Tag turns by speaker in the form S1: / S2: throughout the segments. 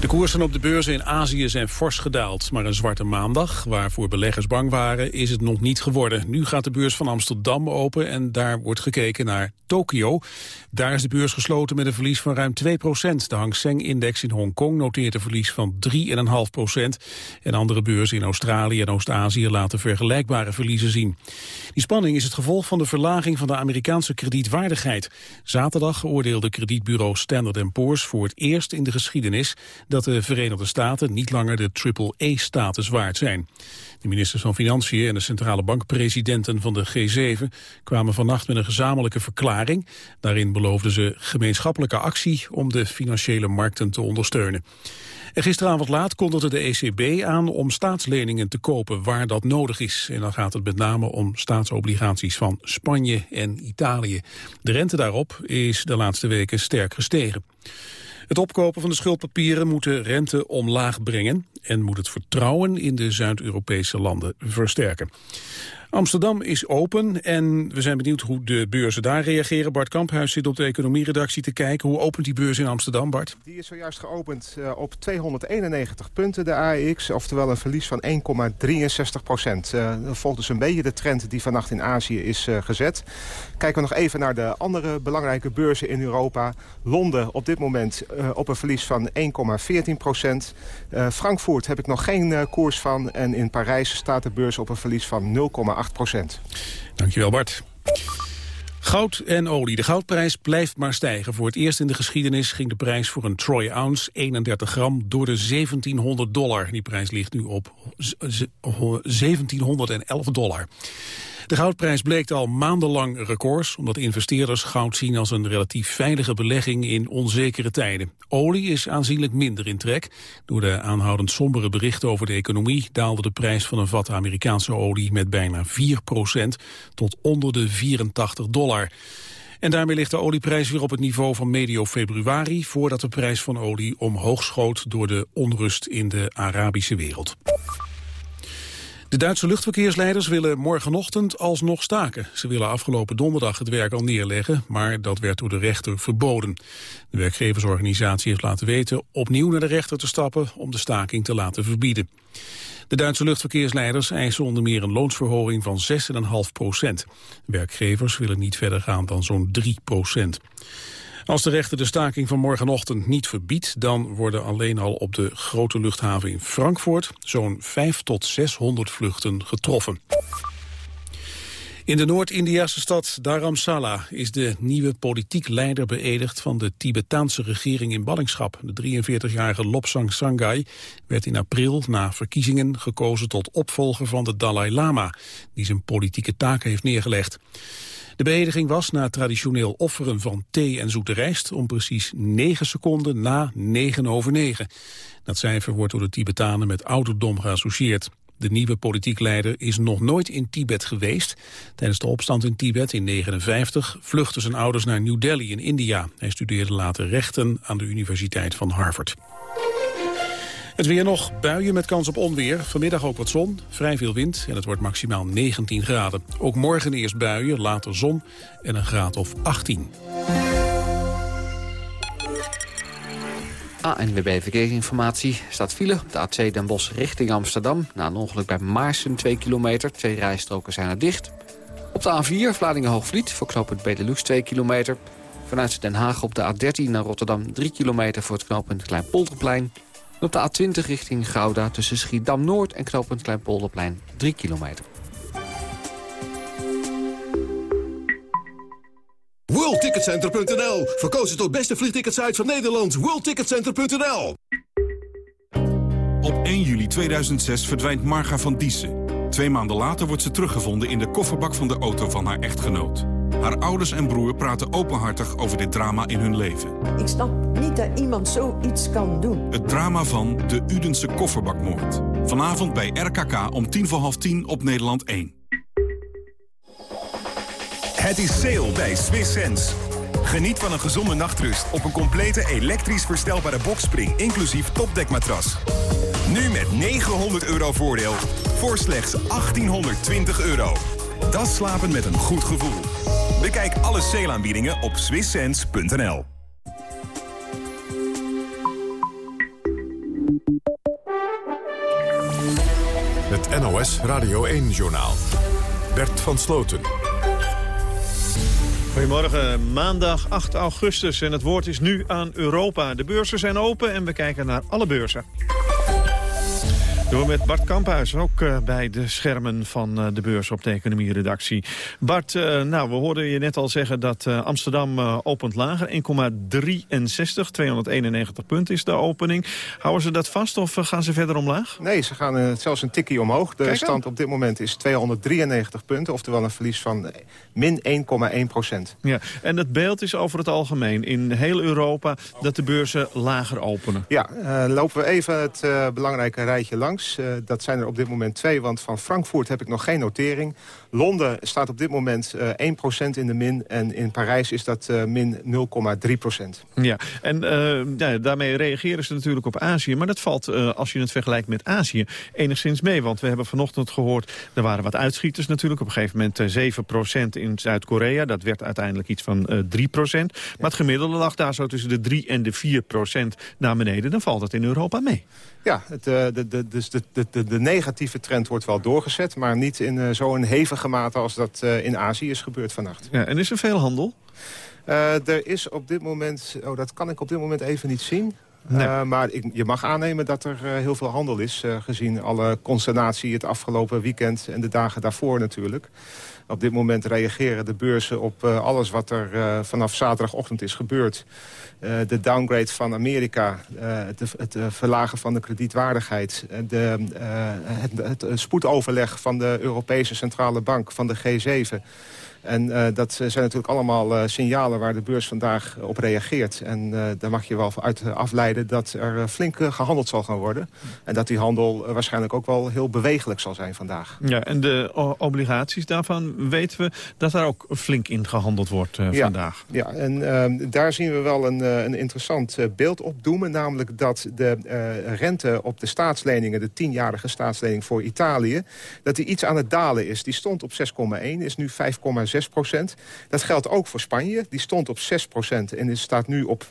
S1: De koersen op de beurzen in Azië zijn fors gedaald. Maar een zwarte maandag, waarvoor beleggers bang waren, is het nog niet geworden. Nu gaat de beurs van Amsterdam open en daar wordt gekeken naar Tokio. Daar is de beurs gesloten met een verlies van ruim 2% De Hang Seng-index in Hongkong noteert een verlies van 3,5% En andere beurzen in Australië en Oost-Azië laten vergelijkbare verliezen zien. Die spanning is het gevolg van de verlaging van de Amerikaanse kredietwaardigheid. Zaterdag oordeelde kredietbureau Standard Poor's voor het eerst in de geschiedenis dat de Verenigde Staten niet langer de triple-E-status waard zijn. De ministers van Financiën en de centrale bankpresidenten van de G7 kwamen vannacht met een gezamenlijke verklaring. Daarin beloofden ze gemeenschappelijke actie om de financiële markten te ondersteunen. En gisteravond laat kondigde de ECB aan om staatsleningen te kopen waar dat nodig is. En dan gaat het met name om staatsobligaties van Spanje en Italië. De rente daarop is de laatste weken sterk gestegen. Het opkopen van de schuldpapieren moet de rente omlaag brengen en moet het vertrouwen in de Zuid-Europese landen versterken. Amsterdam is open en we zijn benieuwd hoe de beurzen daar reageren. Bart Kamphuis zit op de economieredactie te kijken. Hoe opent die beurs in Amsterdam, Bart?
S2: Die is zojuist geopend uh, op 291 punten, de AEX. Oftewel een verlies van 1,63 procent. Uh, dat volgt dus een beetje de trend die vannacht in Azië is uh, gezet. Kijken we nog even naar de andere belangrijke beurzen in Europa. Londen op dit moment op een verlies van 1,14 procent. Frankfurt heb ik nog geen koers van. En in Parijs staat de beurs op een verlies van 0,8 procent.
S1: Dankjewel Bart. Goud en olie. De goudprijs blijft maar stijgen. Voor het eerst in de geschiedenis ging de prijs voor een troy ounce, 31 gram, door de 1700 dollar. Die prijs ligt nu op 1711 dollar. De goudprijs bleek al maandenlang records... omdat investeerders goud zien als een relatief veilige belegging in onzekere tijden. Olie is aanzienlijk minder in trek. Door de aanhoudend sombere berichten over de economie... daalde de prijs van een vat Amerikaanse olie met bijna 4% tot onder de 84 dollar. En daarmee ligt de olieprijs weer op het niveau van medio februari... voordat de prijs van olie omhoog schoot door de onrust in de Arabische wereld. De Duitse luchtverkeersleiders willen morgenochtend alsnog staken. Ze willen afgelopen donderdag het werk al neerleggen, maar dat werd door de rechter verboden. De werkgeversorganisatie heeft laten weten opnieuw naar de rechter te stappen om de staking te laten verbieden. De Duitse luchtverkeersleiders eisen onder meer een loonsverhoging van 6,5 procent. Werkgevers willen niet verder gaan dan zo'n 3 procent. Als de rechter de staking van morgenochtend niet verbiedt... dan worden alleen al op de grote luchthaven in Frankfurt... zo'n 5 tot 600 vluchten getroffen. In de Noord-Indiase stad Dharamsala is de nieuwe politiek leider beëdigd van de Tibetaanse regering in ballingschap. De 43-jarige Lobsang Sangai werd in april na verkiezingen gekozen tot opvolger van de Dalai Lama, die zijn politieke taken heeft neergelegd. De beëdiging was na traditioneel offeren van thee en zoete rijst... om precies 9 seconden na 9 over 9. Dat cijfer wordt door de Tibetanen met ouderdom geassocieerd. De nieuwe politiek leider is nog nooit in Tibet geweest. Tijdens de opstand in Tibet in 1959 vluchtten zijn ouders naar New Delhi in India. Hij studeerde later rechten aan de Universiteit van Harvard. Het weer nog, buien met kans op onweer. Vanmiddag ook wat zon, vrij veel wind en het wordt maximaal 19 graden. Ook morgen eerst buien, later zon en een graad of 18.
S3: ANWB Verkeersinformatie staat file op de A2 Den Bosch richting Amsterdam. Na een ongeluk bij Maarsen 2 kilometer. Twee rijstroken zijn er dicht. Op de A4 Vlaardingen-Hoogvliet voor knooppunt Benelux 2 kilometer. Vanuit Den Haag op de A13 naar Rotterdam 3 kilometer voor het knooppunt Kleinpolderplein op de A20 richting Gouda tussen Schiedam-Noord en knooppunt Kleinpolderplein 3 kilometer.
S4: WorldTicketCenter.nl Verkozen tot beste vliegticketsite van Nederland. WorldTicketCenter.nl
S5: Op 1 juli 2006 verdwijnt Marga van Diessen. Twee maanden later wordt ze teruggevonden in de kofferbak van de auto van haar echtgenoot. Haar ouders en broer praten openhartig over dit drama in hun leven.
S6: Ik snap niet dat iemand zoiets kan doen.
S5: Het drama van de Udense kofferbakmoord. Vanavond bij RKK om tien voor half tien op Nederland 1.
S7: Het is sale bij Swiss Sense. Geniet van een gezonde nachtrust op een complete elektrisch verstelbare bokspring... inclusief topdekmatras. Nu met 900 euro voordeel voor slechts 1820 euro. Dat slapen met een goed gevoel. Bekijk alle sale op swisssense.nl.
S8: Het NOS Radio 1-journaal. Bert van Sloten.
S9: Goedemorgen, maandag 8 augustus en het woord is nu aan Europa. De beurzen zijn open en we kijken naar alle beurzen. Door met Bart Kamphuis, ook uh, bij de schermen van uh, de beurs op de economie-redactie. Bart, uh, nou, we hoorden je net al zeggen dat Amsterdam opent lager. 1,63, 291 punten is de opening. Houden ze dat vast of gaan ze verder omlaag?
S2: Nee, ze gaan zelfs een tikkie omhoog. De stand op dit moment is 293 punten, oftewel een verlies van min 1,1 procent.
S9: Ja, en het beeld is over het algemeen in heel Europa dat de beurzen lager openen.
S2: Ja, lopen we even het belangrijke rijtje langs. Eh, dat zijn er op dit moment twee, want van Frankfurt heb ik nog geen notering. Londen staat op dit moment uh, eh, 1% in de min en in Parijs is dat uh, min 0,3%.
S9: Ja, en ja, daarmee reageren ze natuurlijk op Azië. Maar dat valt, als je het vergelijkt met Azië, enigszins mee. Want we hebben vanochtend gehoord, er waren wat uitschieters natuurlijk. Op een gegeven moment 7% in Zuid-Korea. Dat werd uiteindelijk iets van 3%. Maar het gemiddelde lag daar zo tussen de 3 en de 4% naar beneden. Dan valt het in Europa mee.
S2: Ja, het, de, de, dus de, de, de, negatieve trend wordt wel doorgezet... maar niet in uh, zo'n hevige mate als dat uh, in Azië is gebeurd vannacht.
S9: Ja, en is er veel handel?
S2: Uh, er is op dit moment... Oh, dat kan ik op dit moment even niet zien. Nee. Uh, maar ik, je mag aannemen dat er uh, heel veel handel is... Gezien alle consternatie het afgelopen weekend en de dagen daarvoor natuurlijk. Op dit moment reageren de beurzen op alles wat er vanaf zaterdagochtend is gebeurd. de downgrade van Amerika, het, verlagen van de kredietwaardigheid... De, het spoedoverleg van de Europese Centrale Bank, van de G7... En uh, dat zijn natuurlijk allemaal uh, signalen waar de beurs vandaag op reageert. En uh, daar mag je wel uit afleiden dat er flink gehandeld zal gaan worden. En dat die handel waarschijnlijk ook wel heel bewegelijk zal zijn vandaag.
S9: Ja, en de obligaties daarvan weten we dat daar ook flink in gehandeld wordt ja, vandaag.
S2: Ja, en ehm, daar zien we wel een, een interessant beeld op doemen. Namelijk dat de rente op de staatsleningen, de tienjarige staatslening voor Italië... dat die iets aan het dalen is. Die stond op 6,1, is nu 5,6 6 procent. Dat geldt ook voor Spanje. Die stond op 6 procent en staat nu op 5,7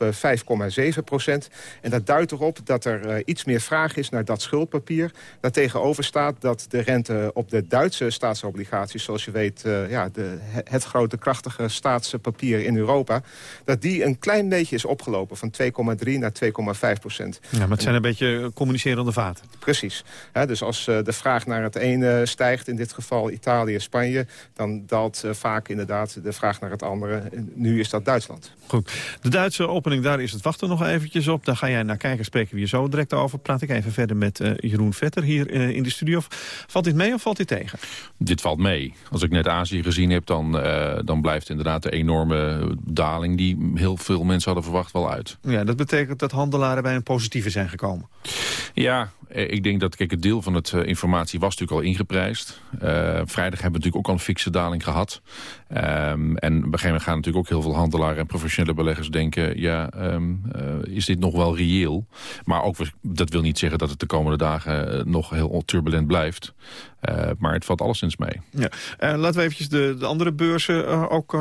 S2: eh, procent. En dat duidt erop dat er uh, iets meer vraag is naar dat schuldpapier. Daartegenover staat dat de rente op de Duitse staatsobligaties... zoals je weet, uh, ja, de, het grote krachtige staatspapier in Europa... dat die een klein beetje is opgelopen van 2,3 naar 2,5 procent.
S9: Ja, maar het zijn een beetje communicerende vaten.
S2: Precies. dus als de vraag naar het ene stijgt, in dit geval Italië, Spanje... dan daalt vaak vaak inderdaad de vraag naar het andere. Nu is dat Duitsland.
S9: Goed. De Duitse opening, daar is het wachten nog eventjes op. Daar ga jij naar kijken, spreken we je zo direct over. Praat ik even verder met uh, Jeroen Vetter hier uh, in de studio. Valt dit mee of valt dit tegen?
S10: Dit valt mee. Als ik net Azië gezien heb, dan, uh, dan blijft inderdaad de enorme daling... die heel veel mensen hadden verwacht wel uit.
S9: Ja, dat betekent dat handelaren bij een positieve zijn gekomen.
S10: Ja, ik denk dat kijk, het deel van het informatie was natuurlijk al ingeprijsd. vrijdag hebben we natuurlijk ook al een fikse daling gehad. Um, en op een gegeven moment gaan natuurlijk ook heel veel handelaren en professionele beleggers denken... ja, uh, is dit nog wel reëel? Maar ook, dat wil niet zeggen dat het de komende dagen nog heel turbulent blijft. Uh, maar het valt alleszins mee.
S9: Ja. Uh, laten we eventjes de, de andere beurzen uh, ook,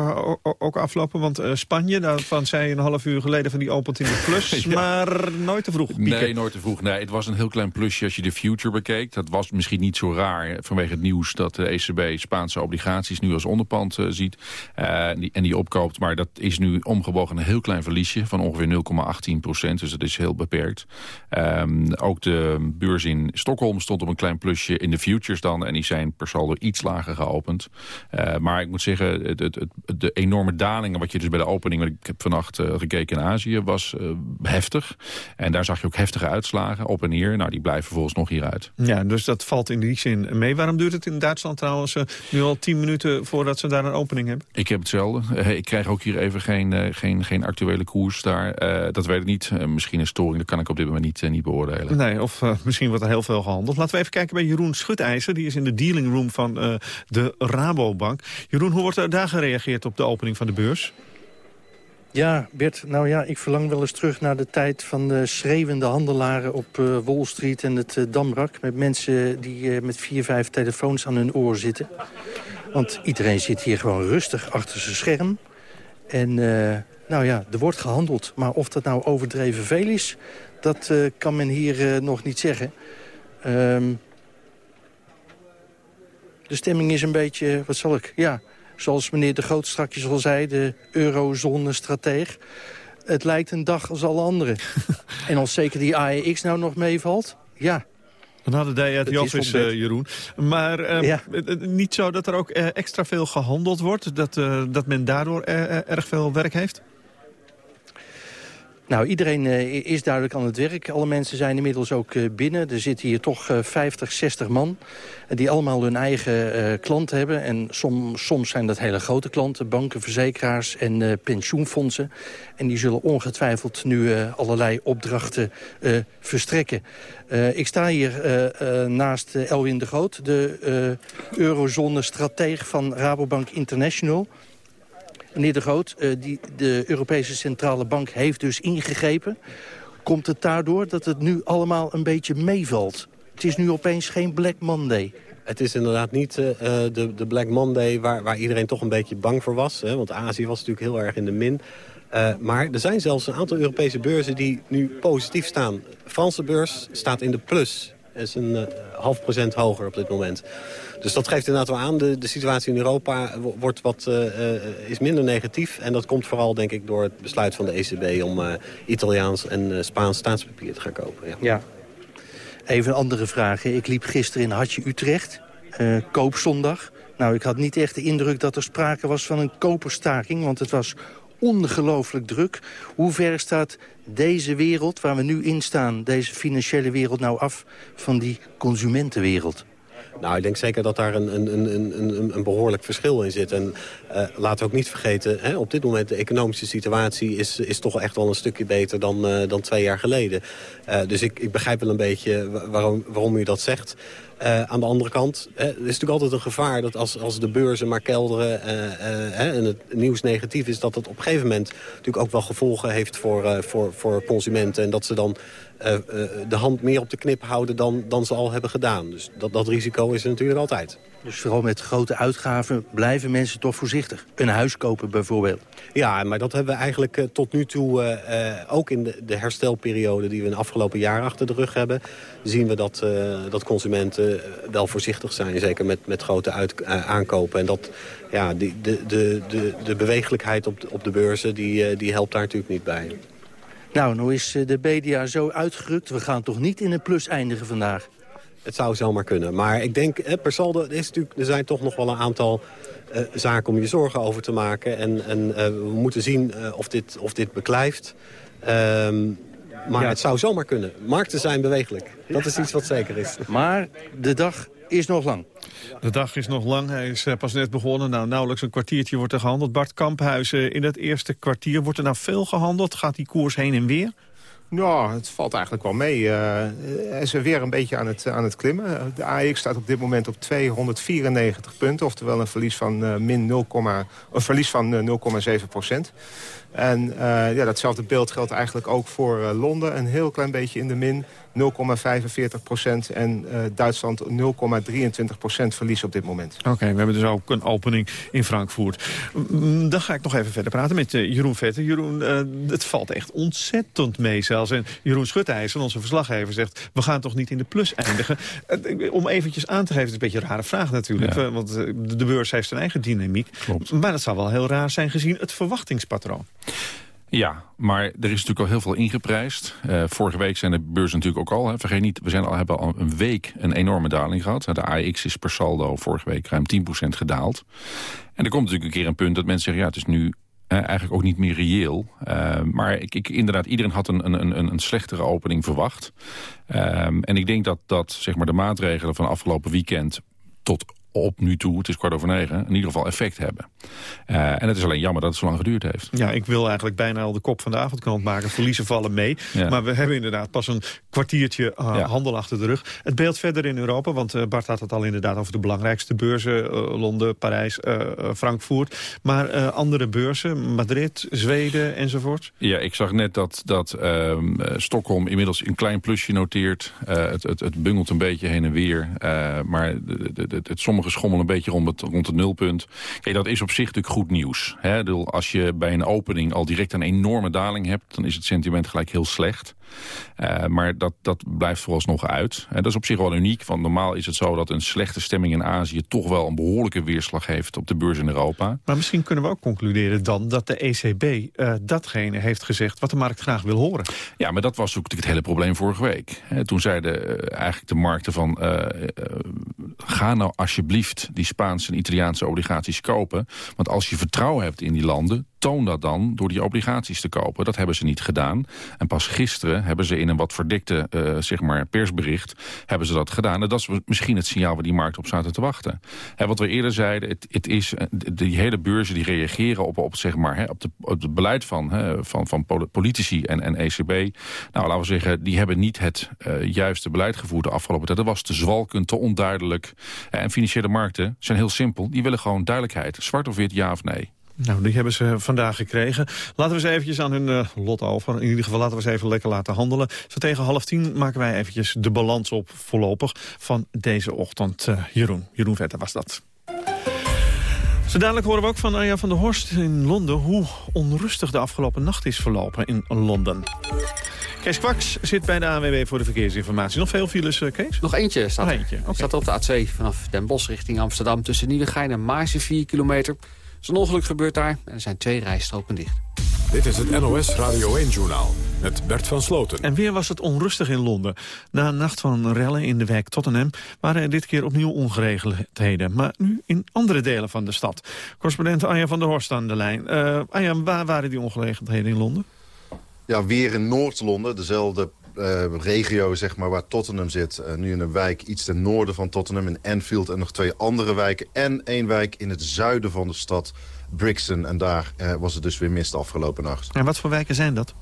S9: ook aflopen. Want Spanje, daarvan zei je een half uur geleden van die opent in de plus. ja. Maar nooit te vroeg pieken.
S10: Nee, nooit te vroeg. Nee, het was een heel klein plusje als je de future bekeek. Dat was misschien niet zo raar vanwege het nieuws dat de ECB Spaanse obligaties nu als onderpand ziet. En die, en, die, opkoopt. Maar dat is nu omgebogen een heel klein verliesje van ongeveer 0,18 procent. Dus dat is heel beperkt. Um, ook de beurs in Stockholm stond op een klein plusje. In de futures en die zijn per saldo iets lager geopend. Uh, maar ik moet zeggen, het, het, het, de enorme dalingen... wat je dus bij de opening, wat ik heb vannacht uh, gekeken in Azië... was uh, heftig. En daar zag je ook heftige uitslagen op en neer. Nou, die blijven vervolgens nog hieruit.
S9: Ja, dus dat valt in die zin mee. Waarom duurt het in Duitsland trouwens nu al tien minuten... voordat ze daar een opening hebben?
S10: Ik heb hetzelfde. ik krijg ook hier even geen, geen, geen actuele koers daar. dat weet ik niet. misschien een storing, dat kan ik op dit moment niet, niet beoordelen.
S9: Nee, of misschien wordt er heel veel gehandeld. Laten we even kijken bij Jeroen Schutijzer die is in de dealing room van uh, de Rabobank. Jeroen, hoe wordt daar gereageerd op de opening van de beurs?
S11: Ja, Bert, nou ja, ik verlang wel eens terug naar de tijd van de schreeuwende handelaren op uh, Wall Street en het uh, Damrak. Met mensen die met vier, vijf telefoons aan hun oor zitten. Want iedereen zit hier gewoon rustig achter zijn scherm. En nou ja, er wordt gehandeld. Maar of dat nou overdreven veel is, dat kan men hier nog niet zeggen. Ehm, de stemming is een beetje, wat zal ik, ja, zoals meneer De Groot strakjes al zei, de eurozone-strateeg. Het lijkt een dag als alle anderen. en als zeker die AEX nou nog meevalt, ja,
S9: dan hadden de uit die office, uh, Jeroen. Maar uh, niet zo dat er ook uh, extra veel gehandeld wordt? Dat, dat men daardoor erg veel werk heeft?
S11: Nou, iedereen uh, is duidelijk aan het werk. Alle mensen zijn inmiddels ook uh, binnen. Er zitten hier toch uh, 50, 60 man... die allemaal hun eigen klant hebben. En som, soms zijn dat hele grote klanten. Banken, verzekeraars en pensioenfondsen. En die zullen ongetwijfeld nu allerlei opdrachten verstrekken. ik sta hier naast Elwin de Groot... de eurozone-strateeg van Rabobank International... Meneer De Groot, uh, die, de Europese Centrale Bank heeft dus ingegrepen. Komt het daardoor dat het nu allemaal een beetje meevalt? Het is nu opeens geen Black Monday.
S12: Het is inderdaad niet uh, de, de Black Monday waar, waar iedereen toch een beetje bang voor was. Hè, want Azië was natuurlijk heel erg in de min. Maar er zijn zelfs een aantal Europese beurzen die nu positief staan. De Franse beurs staat in de plus. Is een uh, half procent hoger op dit moment. Dus dat geeft inderdaad wel aan. De, de situatie in Europa wordt wat, uh, is minder negatief. En dat komt vooral denk ik door het besluit van de ECB... om Italiaans en Spaans staatspapier te gaan kopen. Ja.
S11: ja. Even andere vraag. Ik liep gisteren in Hartje Utrecht. koopzondag. Nou, ik had niet echt de indruk dat er sprake was van een koperstaking. Want het was ongelooflijk druk. Hoe ver staat deze wereld waar we nu in staan... deze financiële wereld nou af van die consumentenwereld?
S12: Nou, ik denk zeker dat daar een, een, een, een, een behoorlijk verschil in zit. En uh, laten we ook niet vergeten, hè, op dit moment de economische situatie is, is toch echt wel een stukje beter dan, uh, dan twee jaar geleden. Uh, dus ik, ik begrijp wel een beetje waarom, waarom u dat zegt. Aan de andere kant er is natuurlijk altijd een gevaar dat als, als de beurzen maar kelderen uh, en het nieuws negatief is... dat dat op een gegeven moment natuurlijk ook wel gevolgen heeft voor, voor, voor consumenten. En dat ze dan de hand meer op de knip houden dan, dan ze al hebben gedaan. Dus dat, dat risico is er natuurlijk altijd.
S11: Dus vooral met grote uitgaven blijven mensen toch voorzichtig. Een huis kopen bijvoorbeeld.
S12: Ja, maar dat hebben we eigenlijk uh, tot nu toe, uh, ook in de, de, herstelperiode die we in de afgelopen jaar achter de rug hebben, zien we dat, uh, dat consumenten wel voorzichtig zijn. Zeker met, met grote uit, aankopen. En dat, ja, die, de, de, de, de bewegelijkheid op de, op de beurzen, die, die helpt daar natuurlijk niet bij.
S11: Nou, nu is de BDA zo uitgerukt. We gaan toch niet in een plus eindigen vandaag?
S12: Het zou zomaar kunnen. Maar ik denk, hè, per saldo, is natuurlijk, er zijn toch nog wel een aantal uh, zaken om je zorgen over te maken. En, en uh, we moeten zien uh, of, dit, of dit beklijft. Um, maar ja. het zou zomaar kunnen. Markten zijn bewegelijk. Dat is iets wat zeker is.
S11: Maar de dag is nog lang.
S9: De dag is nog lang. Hij is pas net begonnen. Nou, nauwelijks een kwartiertje wordt er gehandeld. Bart Kamphuizen, in dat eerste kwartier wordt er nou veel gehandeld? Gaat die koers heen en weer?
S2: Nou, het valt eigenlijk wel mee. Uh, is weer een beetje aan het, aan het klimmen. De AX staat op dit moment op 294 punten. Oftewel een verlies van uh, min 0, een verlies van 0,7 procent. En ja, datzelfde beeld geldt eigenlijk ook voor Londen. Een heel klein beetje in de min. 0,45 procent. En uh, Duitsland 0,23 procent verlies op dit moment.
S9: Oké, okay, we hebben dus ook een opening in Frankfurt. Mm, dan ga ik nog even verder praten met uh, Jeroen Vetter. Jeroen, uh, het valt echt ontzettend mee zelfs. En Jeroen Schutteijzer, onze verslaggever, zegt... we gaan toch niet in de plus eindigen? om eventjes aan te geven, het is een beetje een rare vraag natuurlijk. Ja. Want de beurs heeft zijn eigen dynamiek.
S10: Klopt.
S9: Maar dat zou wel heel raar zijn gezien het verwachtingspatroon.
S10: Ja, maar er is natuurlijk al heel veel ingeprijsd. Uh, vorige week zijn de beurzen natuurlijk ook al. Hè. Vergeet niet, we zijn al, hebben al een week een enorme daling gehad. De AX is per saldo vorige week ruim 10% gedaald. En er komt natuurlijk een keer een punt dat mensen zeggen... ja, het is nu eigenlijk ook niet meer reëel. Uh, maar ik, ik, inderdaad, iedereen had een, een, een, een slechtere opening verwacht. en ik denk dat, dat zeg maar, de maatregelen van afgelopen weekend tot op nu toe, het is kwart over negen, in ieder geval effect hebben. Uh, en het is alleen jammer dat het zo lang geduurd heeft.
S9: Ja, ik wil eigenlijk bijna al de kop van de avondkrant maken. Verliezen vallen mee. Ja. Maar we hebben inderdaad pas een kwartiertje uh, ja. handel achter de rug. Het beeld verder in Europa, want uh, Bart had het al inderdaad over de belangrijkste beurzen. Londen, Parijs, Frankfurt. Maar andere beurzen, Madrid, Zweden enzovoort.
S10: Ja, ik zag net dat, dat ehm, Stockholm inmiddels een klein plusje noteert. het, het, het bungelt een beetje heen en weer. maar de, de, de, het sommige sommigen schommelen een beetje rond het, rond het nulpunt. Kijk, dat is op zich natuurlijk goed nieuws. Hè? Als je bij een opening al direct een enorme daling hebt... dan is het sentiment gelijk heel slecht. Uh, maar dat, dat blijft vooralsnog uit. En dat is op zich wel uniek, want normaal is het zo dat een slechte stemming in Azië... toch wel een behoorlijke weerslag heeft op de beurs in Europa.
S9: Maar misschien kunnen we ook concluderen dan dat de ECB uh, datgene heeft gezegd... wat de markt graag wil horen.
S10: Ja, maar dat was ook het hele probleem vorige week. toen zeiden uh, eigenlijk de markten van... ga nou alsjeblieft die Spaanse en Italiaanse obligaties kopen. Want als je vertrouwen hebt in die landen toon dat dan door die obligaties te kopen. Dat hebben ze niet gedaan. En pas gisteren hebben ze in een wat verdikte uh, zeg maar persbericht... hebben ze dat gedaan. En dat is misschien het signaal waar die markt op zaten te wachten. Hè, wat we eerder zeiden, het, het is, eh, die hele beurzen die reageren op, op, zeg maar, op, de, op het beleid van, van, van politici en, en ECB. Nou, laten we zeggen, die hebben niet het uh, juiste beleid gevoerd de afgelopen tijd. Dat was te zwalkend, te onduidelijk. En financiële markten zijn heel simpel. Die willen gewoon duidelijkheid. Zwart of wit, ja of nee.
S9: Nou, die hebben ze vandaag gekregen. Laten we ze eventjes aan hun uh, lot over. In ieder geval laten we ze even lekker laten handelen. Zo tegen half tien maken wij eventjes de balans op voorlopig van deze ochtend. Uh, Jeroen, Jeroen Vetter was dat. Zo dadelijk horen we ook van Arja van der Horst in Londen... hoe onrustig de afgelopen nacht is verlopen in Londen. Kees Kwaks zit bij de ANWB voor de verkeersinformatie. Nog veel files, uh, Kees?
S3: Nog eentje staat
S9: Nog eentje,
S3: okay. Staat op de A2 vanaf Den Bosch richting Amsterdam... tussen Nieuwegein en Maarsen 4 kilometer... Er is een ongeluk gebeurt daar en er zijn twee rijstroken dicht.
S8: Dit is het NOS Radio 1-journaal met Bert van Sloten.
S9: En weer was het onrustig in Londen. Na een nacht van rellen in de wijk Tottenham... waren er dit keer opnieuw ongeregeldheden. Maar nu in andere delen van de stad. Correspondent Anja van der Horst aan de lijn. Uh, Anja, waar waren die ongeregeldheden in Londen?
S13: Ja, weer in Noord-Londen. Dezelfde uh, regio zeg maar, waar Tottenham zit. Uh, nu in een wijk iets ten noorden van Tottenham, in Enfield... en nog twee andere wijken. En één wijk in het zuiden van de stad, Brixton. En daar uh, was het dus weer mist afgelopen nacht.
S9: En wat voor wijken zijn dat?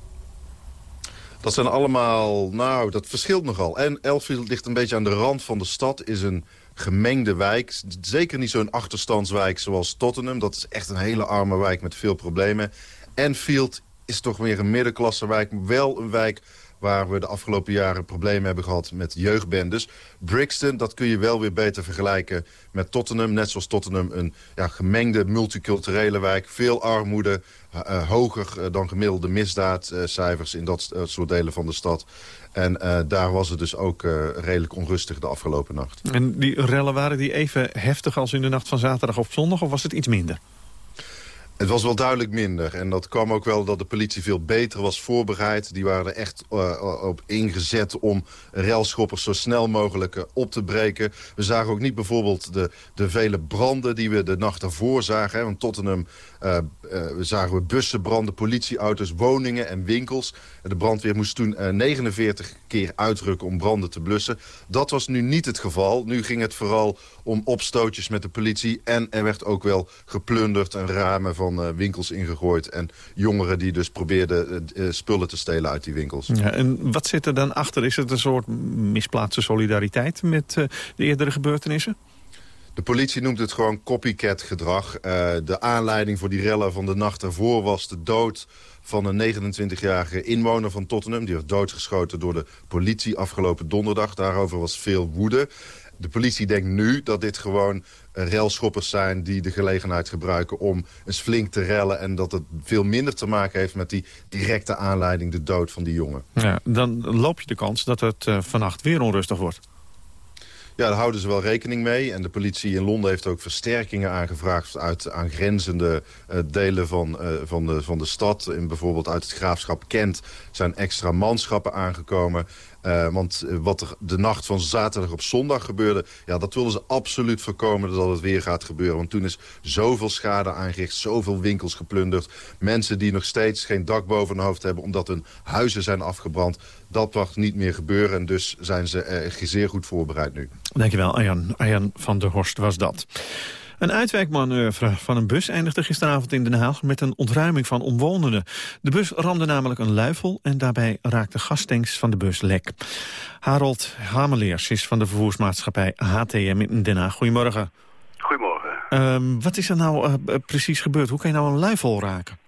S13: Dat zijn allemaal, nou, dat verschilt nogal. En Enfield ligt een beetje aan de rand van de stad, is een gemengde wijk. Zeker niet zo'n achterstandswijk zoals Tottenham. Dat is echt een hele arme wijk met veel problemen. Enfield is toch weer een middenklassewijk. Wel een wijk waar we de afgelopen jaren problemen hebben gehad met jeugdbendes. Brixton, dat kun je wel weer beter vergelijken met Tottenham. Net zoals Tottenham een ja, gemengde multiculturele wijk. Veel armoede, uh, hoger uh, dan gemiddelde misdaadcijfers in dat soort delen van de stad. En daar was het dus ook redelijk onrustig de afgelopen nacht.
S9: En die rellen, waren die even heftig als in de nacht van zaterdag of zondag? Of was het iets minder?
S13: Het was wel duidelijk minder. En dat kwam ook wel dat de politie veel beter was voorbereid. Die waren er echt uh, op ingezet om relschoppers zo snel mogelijk uh, op te breken. We zagen ook niet bijvoorbeeld de, de vele branden die we de nacht daarvoor zagen. Hè. Want Tottenham zagen we bussen branden, politieauto's, woningen en winkels. De brandweer moest toen 49 keer uitrukken om branden te blussen. Dat was nu niet het geval. Nu ging het vooral om opstootjes met de politie. En er werd ook wel geplunderd en ramen van van uh, winkels ingegooid. En jongeren die dus probeerden uh, spullen te stelen uit die winkels.
S9: Ja, en wat zit er dan achter? Is het een soort misplaatste solidariteit met de eerdere gebeurtenissen?
S13: De politie noemt het gewoon copycat gedrag. Uh, de aanleiding voor die rellen van de nacht ervoor was de dood van een 29-jarige inwoner van Tottenham. Die werd doodgeschoten door de politie afgelopen donderdag. Daarover was veel woede. De politie denkt nu dat dit gewoon relschoppers zijn die de gelegenheid gebruiken om eens flink te rellen. En dat het veel minder te maken heeft met die directe aanleiding, de dood van die jongen.
S9: Ja, dan loop je de kans dat het uh, vannacht weer onrustig wordt.
S13: Ja, daar houden ze wel rekening mee. En de politie in Londen heeft ook versterkingen aangevraagd... uit aangrenzende uh, delen van, uh, van, de, van de stad. In, bijvoorbeeld uit het graafschap Kent zijn extra manschappen aangekomen. Uh, want wat er de nacht van zaterdag op zondag gebeurde... ja, dat willen ze absoluut voorkomen dat het weer gaat gebeuren. Want toen is zoveel schade aangericht, zoveel winkels geplunderd. Mensen die nog steeds geen dak boven hun hoofd hebben... omdat hun huizen zijn afgebrand. Dat mag niet meer gebeuren en dus zijn ze uh, zeer goed voorbereid nu.
S9: Dankjewel, Arjan. Arjan van der Horst was dat. Een uitwijkmanoeuvre van een bus eindigde gisteravond in Den Haag met een ontruiming van omwonenden. De bus ramde namelijk een luifel en daarbij raakte gastanks van de bus lek. Harold Hameleers is van de vervoersmaatschappij HTM in Den Haag. Goedemorgen.
S14: Goedemorgen.
S9: Um, wat is er nou uh, precies gebeurd? Hoe kan je nou een luifel raken?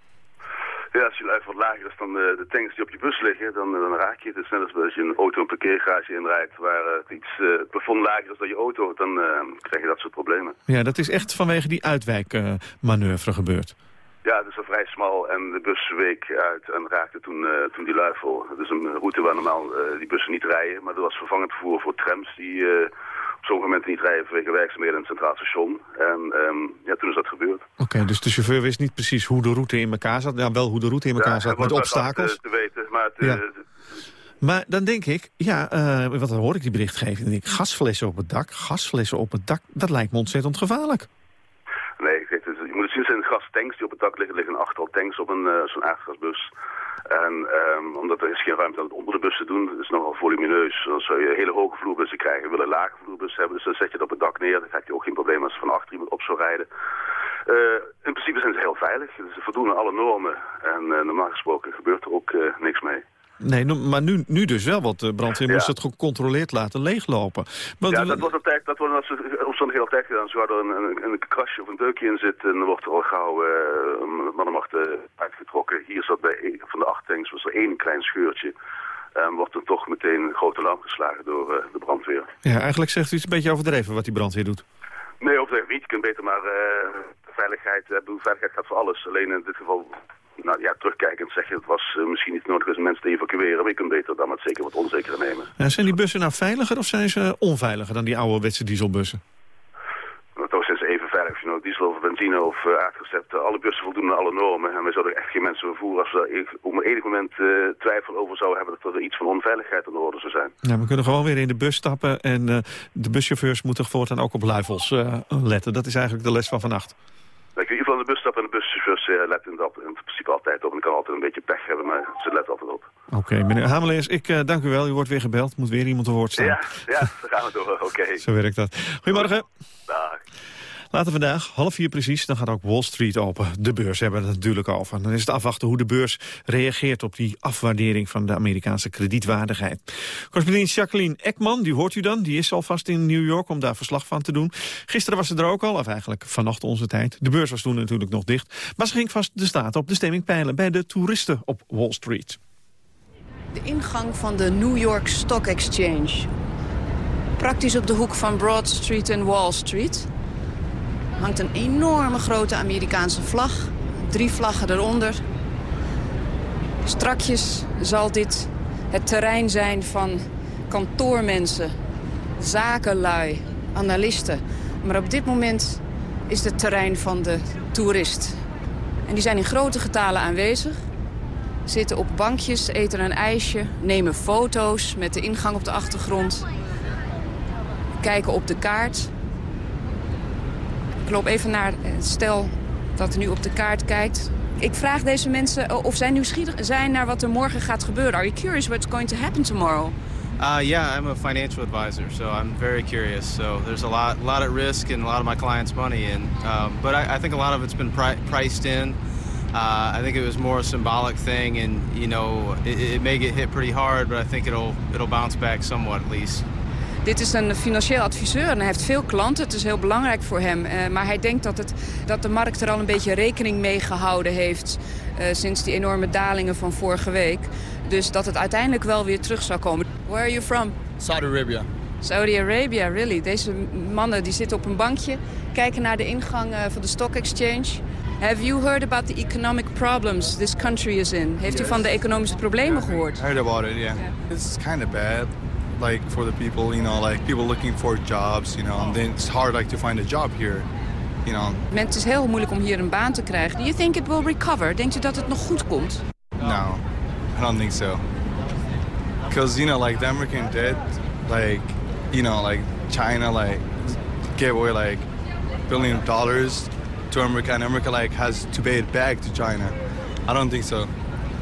S14: Als is dan de, de tanks die op je bus liggen, dan, dan raak je het. Het is net als als je een auto een parkeergarage inrijdt waar het iets uh, het plafond lager is dan je auto, dan krijg je dat soort problemen.
S9: Ja, dat is echt vanwege die uitwijkmanoeuvre gebeurd.
S14: Ja, het is een vrij smal en de bus week uit en raakte toen, uh, toen die luifel. Het is een route waar normaal die bussen niet rijden, maar dat was vervangend vervoer voor trams die sommige momenten niet rijden vanwege werkzaamheden in het Centraal Station. En um, ja, toen is dat gebeurd.
S9: Oké, okay, dus de chauffeur wist niet precies hoe de route in elkaar zat. Ja, wel hoe de route in elkaar ja, zat, met obstakels.
S14: Te, te weten, maar het,
S9: ja. Maar dan denk ik, ja, uh, wat dan hoor ik die berichtgeving. Dan denk ik, gasflessen op het dak, gasflessen op het dak, dat lijkt me ontzettend gevaarlijk.
S14: Nee, dus, je moet het zien, zijn gastanks die op het dak liggen. liggen een tanks op een uh, zo'n aardgasbus. En um, omdat er is geen ruimte om het onder de bus te doen, het is nogal volumineus. Dan zou je hele hoge vloerbussen krijgen. Willen lage vloerbussen hebben, dus dan zet je het op het dak neer. Dan krijg je ook geen probleem als er van achter iemand op zou rijden. Uh, in principe zijn ze heel veilig. Ze voldoen aan alle normen. En uh, normaal gesproken gebeurt er ook uh, niks mee.
S9: Nee, maar nu, nu dus wel, want de brandweer ja. moest het gecontroleerd laten leeglopen.
S14: Want ja, dat tijd, dat zo'n heel tijd gedaan. Zo er een, een, een krasje of een deukje in zit en dan wordt er al gauw uh, mannenmacht uh, uitgetrokken. Hier zat bij van de acht tanks was er één klein scheurtje. En wordt er toch meteen een grote lamp geslagen door uh, de brandweer.
S9: Ja, eigenlijk zegt u het een beetje overdreven wat die brandweer doet.
S14: Nee, overdreven niet. Je kunt beter maar veiligheid, veiligheid gaat voor alles. Alleen in dit geval nou ja, terugkijkend zeg je, het was uh, misschien niet nodig om mensen te evacueren. Maar je kunt beter dan met zeker wat onzeker nemen.
S9: Ja, zijn die bussen nou veiliger of zijn ze onveiliger dan die ouderwetse dieselbussen?
S14: Nou, toch zijn ze even veilig als je nou diesel of benzine of uh, aardgezet. Alle bussen voldoen aan alle normen. En wij zouden echt geen mensen vervoeren als we er op een enig moment uh, twijfel over zouden hebben dat er iets van onveiligheid aan de orde zou zijn.
S9: Ja, we kunnen gewoon weer in de bus stappen en de buschauffeurs moeten voortaan ook op luifels letten. Dat is eigenlijk de les van vannacht.
S14: Ik in ieder geval in de bus stappen en de buschauffeurs uh, letten dat in principe altijd op. En ik kan altijd een beetje pech hebben, maar ze letten altijd op.
S9: Oké, okay, meneer Hameleers, ik uh, dank u wel. U wordt weer gebeld. Moet weer iemand te woord staan.
S14: Ja, ja dan gaan we door. Oké. Okay.
S9: Zo werkt dat. Goedemorgen.
S14: Dag.
S9: Later vandaag, half vier precies, dan gaat ook Wall Street open. De beurs hebben we het natuurlijk over. Dan is het afwachten hoe de beurs reageert op die afwaardering van de Amerikaanse kredietwaardigheid. Correspondent Jacqueline Ekman, die hoort u dan, die is alvast in New York om daar verslag van te doen. Gisteren was ze er ook al, of eigenlijk vannacht onze tijd. De beurs was toen natuurlijk nog dicht. Maar ze ging vast de staat op de stemming peilen bij de toeristen op Wall Street.
S15: De ingang van de New York Stock Exchange. Praktisch op de hoek van Broad Street en Wall Street hangt een enorme grote Amerikaanse vlag. Drie vlaggen eronder. Strakjes zal dit het terrein zijn van kantoormensen, zakenlui, analisten. Maar op dit moment is het terrein van de toerist. En die zijn in grote getalen aanwezig. Zitten op bankjes, eten een ijsje, nemen foto's met de ingang op de achtergrond. Kijken op de kaart ik loop even naar het stel dat nu op de kaart kijkt. Ik vraag deze mensen of zij nieuwsgierig zijn naar wat er morgen gaat gebeuren. Are you curious what's going to happen tomorrow?
S16: Uh, yeah, I'm a financial advisor, so I'm very curious. So there's a lot, a lot at risk and a lot of my clients' money, and um, but I, I, think a lot of it's been pri priced in. Uh, I think it was more a symbolic thing, and you know, it, it may get hit pretty hard, but I think it'll it'll bounce back somewhat at least.
S15: Dit is een financieel adviseur en hij heeft veel klanten. Het is heel belangrijk voor hem. Uh, maar hij denkt dat, het, dat de markt er al een beetje rekening mee gehouden heeft... Uh, sinds die enorme dalingen van vorige week. Dus dat het uiteindelijk wel weer terug zou komen. Where are you from?
S17: Saudi Arabia.
S15: Saudi Arabia, really. Deze mannen die zitten op een bankje, kijken naar de ingang uh, van de stock exchange. Have you heard about the economic problems this country is in? Heeft yes. u van de economische problemen gehoord?
S17: I heard about it, yeah. yeah. It's kind of bad. Like for the people, you know, like people looking for jobs, you know, and then it's hard like to find a job here. You know.
S15: Het is heel moeilijk om hier een baan te krijgen. Do you think it will recover? Denkt u dat het nog goed komt?
S17: No, I don't think so. Because, you know, like the American debt, like, you know, like China, like, gave away like billion dollars to America and America like has to pay it back to China. I don't think so.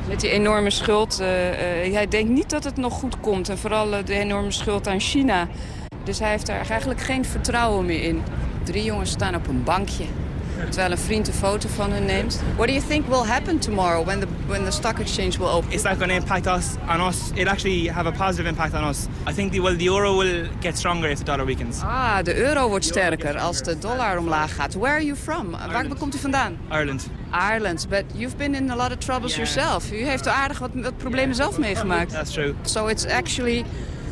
S15: Met die enorme schuld. Uh, uh, hij denkt niet dat het nog goed komt. En vooral uh, de enorme schuld aan China. Dus hij heeft daar eigenlijk geen vertrouwen meer in. Drie jongens staan op een bankje. Terwijl een vriend een foto van hen neemt. What do you think will happen tomorrow when the, when the stock exchange will open?
S18: It's not going to impact us on us. It actually have a positive impact on us. I think the, well, the euro will get stronger if the dollar weakens.
S15: Ah, de euro wordt sterker als de dollar omlaag gaat. Where are you from? Waar, komt u vandaan?
S18: Ireland.
S15: Ireland, but you've been in a lot of troubles yourself. U heeft aardig wat, wat problemen zelf meegemaakt.
S18: That's true.
S15: So it's actually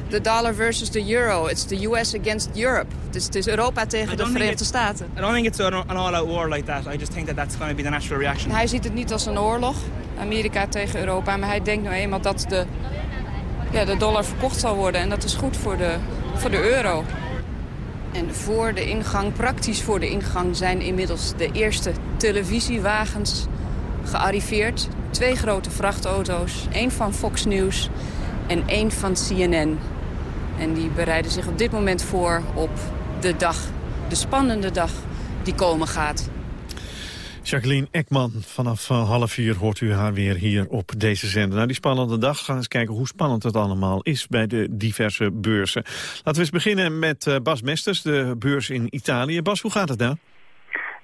S15: the dollar versus the euro. It's the US against Europe. Het is, het is Europa tegen de Verenigde Staten.
S18: I don't think it's an an all-out war like that. I just think that that's going to be the natural reaction.
S15: Hij ziet het niet als een oorlog, Amerika tegen Europa. Maar hij denkt nou eenmaal dat de, ja, de dollar verkocht zal worden. En dat is goed voor de, voor de euro. En voor de ingang, praktisch voor de ingang, zijn inmiddels de eerste televisiewagens gearriveerd. Twee grote vrachtauto's, één van Fox News en één van CNN. En die bereiden zich op dit moment voor op de dag, de spannende dag die komen gaat.
S9: Jacqueline Ekman, vanaf uh, half vier hoort u haar weer hier op deze zender. Na die spannende dag gaan we eens kijken hoe spannend het allemaal is bij de diverse beurzen. Laten we eens beginnen met uh, Bas Mesters, de beurs in Italië. Bas, hoe gaat het daar?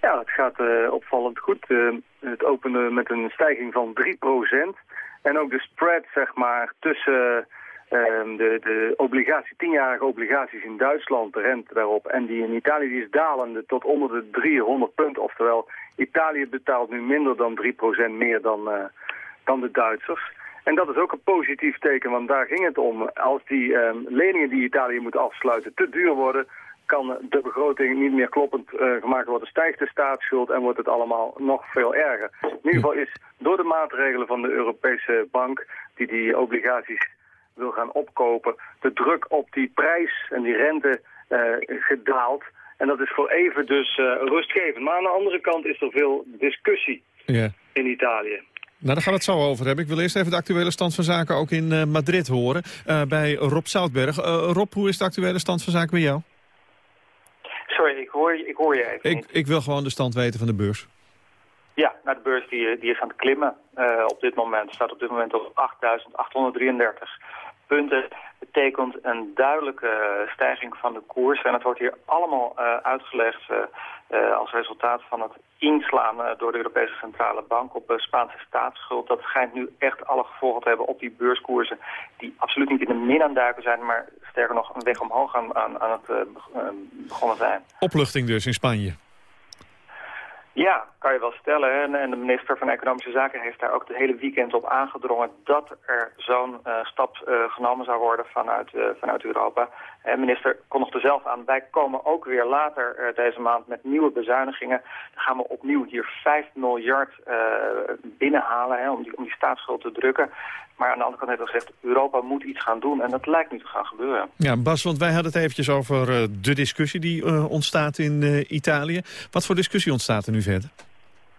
S19: Ja, het gaat uh, opvallend goed. het opende met een stijging van 3% En ook de spread, zeg maar, tussen de, de obligatie, tienjarige obligaties in Duitsland, de rente daarop, en die in Italië die is dalende tot onder de 300 punten. Oftewel, Italië betaalt nu minder dan 3% meer dan, uh, dan de Duitsers. En dat is ook een positief teken, want daar ging het om. Als die um, leningen die Italië moet afsluiten te duur worden, kan de begroting niet meer kloppend uh, gemaakt worden. Stijgt de staatsschuld en wordt het allemaal nog veel erger. In ieder geval is door de maatregelen van de Europese bank, die die obligaties wil gaan opkopen, de druk op die prijs en die rente uh, gedaald. En dat is voor even dus uh, rustgevend. Maar aan de andere kant is er veel discussie
S9: ja.
S19: in Italië.
S9: Nou, daar gaan we het zo over hebben. Ik wil eerst even de actuele stand van zaken ook in uh, Madrid horen. bij Rob Zoutberg. Rob, hoe is de actuele stand van zaken bij jou?
S20: Sorry, ik hoor, ik hoor je even
S9: ik,
S20: niet.
S9: Ik wil gewoon de stand weten van de beurs.
S20: Ja, nou, de beurs die, die is aan het klimmen uh, op dit moment. Staat op dit moment op 8.833 punten. Betekent een duidelijke stijging van de koers. En het wordt hier allemaal uh, uitgelegd uh, als resultaat van het inslaan door de Europese Centrale Bank op Spaanse staatsschuld. Dat schijnt nu echt alle gevolgen te hebben op die beurskoersen die absoluut niet in de min aan duiken zijn, maar sterker nog een weg omhoog aan, aan, aan het begonnen zijn.
S9: Opluchting dus in Spanje.
S20: Ja, kan je wel stellen. En de minister van Economische Zaken heeft daar ook het hele weekend op aangedrongen dat er zo'n uh, stap uh, genomen zou worden vanuit, uh, vanuit Europa. En minister kondigde zelf aan, wij komen ook weer later deze maand met nieuwe bezuinigingen. Dan gaan we opnieuw hier 5 miljard binnenhalen hè, om, die, om die staatsschuld te drukken. Maar aan de andere kant heeft hij gezegd, Europa moet iets gaan doen. En dat lijkt nu te gaan gebeuren.
S9: Ja, Bas, want wij hadden het eventjes over de discussie die ontstaat in Italië. Wat voor discussie ontstaat er nu verder?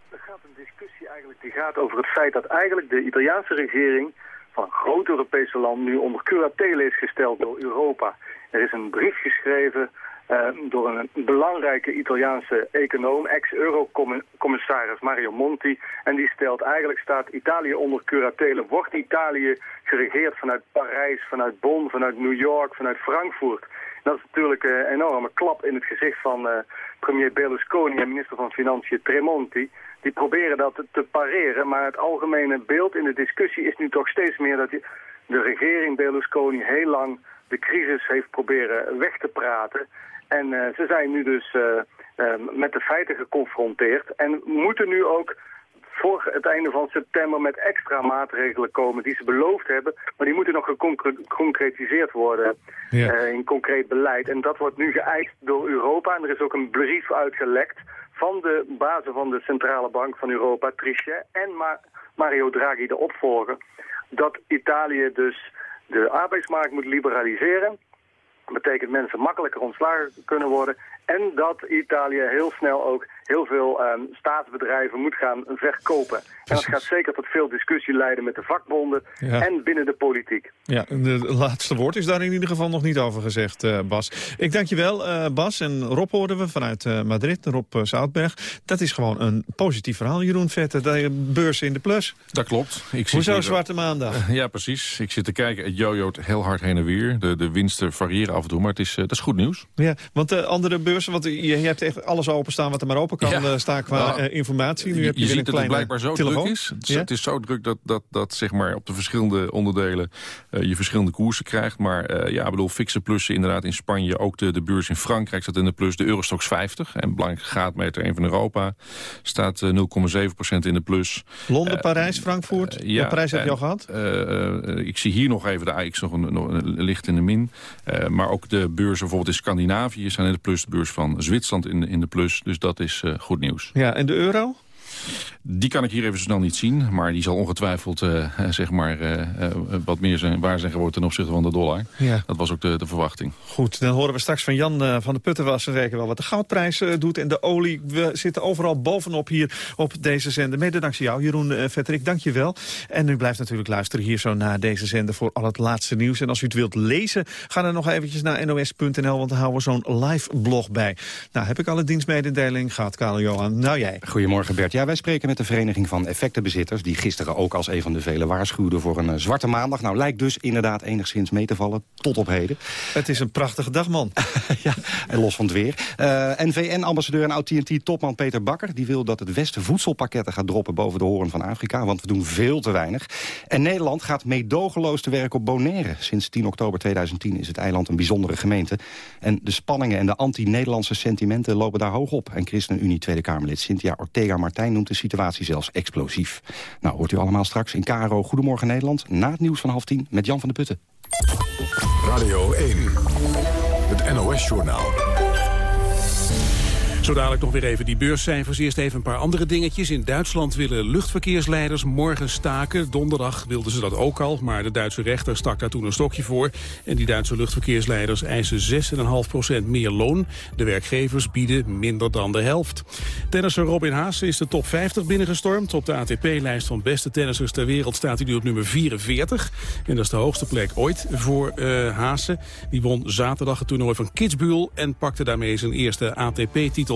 S19: Er gaat een discussie eigenlijk die gaat over het feit dat eigenlijk de Italiaanse regering van een groot Europese land nu onder curatele is gesteld door Europa. Er is een brief geschreven uh, door een belangrijke Italiaanse econoom, ex-eurocommissaris Mario Monti. En die stelt eigenlijk staat Italië onder curatele. Wordt Italië geregeerd vanuit Parijs, vanuit Bonn, vanuit New York, vanuit Frankfurt. Dat is natuurlijk een enorme klap in het gezicht van uh, premier Berlusconi en minister van Financiën Tremonti. Die proberen dat te pareren, maar het algemene beeld in de discussie is nu toch steeds meer dat de regering Berlusconi heel lang de crisis heeft proberen weg te praten. En uh, ze zijn nu dus uh, uh, met de feiten geconfronteerd en moeten nu ook voor het einde van september met extra maatregelen komen die ze beloofd hebben. Maar die moeten nog geconcretiseerd worden ja. uh, in concreet beleid. En dat wordt nu geëist door Europa. En er is ook een brief uitgelekt van de bazen van de Centrale Bank van Europa, Trichet en Ma Mario Draghi, de opvolger. Dat Italië dus de arbeidsmarkt moet liberaliseren. Dat betekent mensen makkelijker ontslagen kunnen worden. En dat Italië heel snel ook heel veel um, staatsbedrijven moet gaan verkopen. Precies. En dat gaat zeker tot veel discussie leiden met de vakbonden ja. en binnen de politiek.
S9: Ja, het laatste woord is daar in ieder geval nog niet over gezegd, uh, Bas. Ik dank je wel, uh, Bas. En Rob hoorden we vanuit uh, Madrid, Rob Zoutberg. Dat is gewoon een positief verhaal, Jeroen Vette. De beurs in de plus.
S10: Dat klopt.
S9: Ik Hoezo Zwarte Maandag?
S10: ja, precies. Ik zit te kijken. Het jojoot heel hard heen en weer. De, de winsten variëren af en toe, maar het is, dat is goed nieuws.
S9: Ja, want de andere beurzen, want je, je hebt echt alles openstaan wat er maar open kan
S10: Ja.
S9: staan qua
S10: Ja.
S9: eh, informatie. Nu
S10: je
S9: heb je,
S10: ziet
S9: een
S10: dat het blijkbaar zo
S9: telefoon.
S10: druk is. Het, is
S9: Ja?
S10: het is zo druk dat, dat, dat zeg maar, op de verschillende onderdelen eh, je verschillende koersen krijgt. Maar eh, ja, ik bedoel, fikse plussen inderdaad in Spanje. Ook de, de beurs in Frankrijk staat in de plus. De Eurostox 50, en belangrijke graadmeter, een van Europa, staat eh, 0,7% in de plus.
S9: Londen,
S10: Eh,
S9: Parijs, Frankfurt. Welke prijs heb je al gehad?
S10: eh, eh, ik zie hier nog even de AX nog een, nog een licht in de min. Eh, maar ook de beurzen bijvoorbeeld in Scandinavië zijn in de plus. De van Zwitserland in, de- in de plus. Dus dat is eh, goed nieuws.
S9: Ja, en de euro?
S10: Die kan ik hier even zo snel niet zien. Maar die zal ongetwijfeld eh, zeg maar, eh, eh, wat meer zijn, waar zijn geworden ten opzichte van de dollar.
S9: Ja.
S10: Dat was ook de, de verwachting.
S9: Goed, dan horen we straks van Jan eh, van de Putten wel zeker wel wat de goudprijs doet. En de olie, we zitten overal bovenop hier op deze zender. Mede dankzij jou, Jeroen uh, Vetterik, dank je wel. En u blijft natuurlijk luisteren hier zo naar deze zender voor al het laatste nieuws. En als u het wilt lezen, ga dan nog eventjes naar nos.nl, want dan houden we zo'n live blog bij. Nou, heb ik alle dienstmededeling gehad, Karel Johan. Nou jij.
S21: Goedemorgen Bert. Ja, wij spreken met de Vereniging van Effectenbezitters... die gisteren ook als een van de vele waarschuwden voor een eh, zwarte maandag. Nou, lijkt dus inderdaad enigszins mee te vallen, tot op heden.
S9: Het is een prachtige dag, man.
S21: ja, en los van het weer. Eh, NVN-ambassadeur en oud-TNT-topman Peter Bakker... die wil dat het Westen voedselpakketten gaat droppen boven de horen van Afrika... want we doen veel te weinig. En Nederland gaat meedogenloos te werk op Bonaire. Sinds 10 oktober 2010 is het eiland een bijzondere gemeente. En de spanningen en de anti-Nederlandse sentimenten lopen daar hoog op. En ChristenUnie Tweede Kamerlid Cynthia Ortega-Martijn de situatie zelfs explosief. Nou, hoort u allemaal straks in KRO Goedemorgen Nederland... na het nieuws van half tien met Jan van de Putten.
S8: Radio 1, het NOS-journaal.
S1: Zo dadelijk nog weer even die beurscijfers. Eerst even een paar andere dingetjes. In Duitsland willen luchtverkeersleiders morgen staken. Donderdag wilden ze dat ook al, maar de Duitse rechter stak daar toen een stokje voor. En die Duitse luchtverkeersleiders eisen 6,5% meer loon. De werkgevers bieden minder dan de helft. Tennisser Robin Haase is de top 50 binnengestormd. Op de ATP-lijst van beste tennissers ter wereld staat hij nu op nummer 44. En dat is de hoogste plek ooit voor uh, Haase. Die won zaterdag het toernooi van Kitzbühel en pakte daarmee zijn eerste ATP-titel.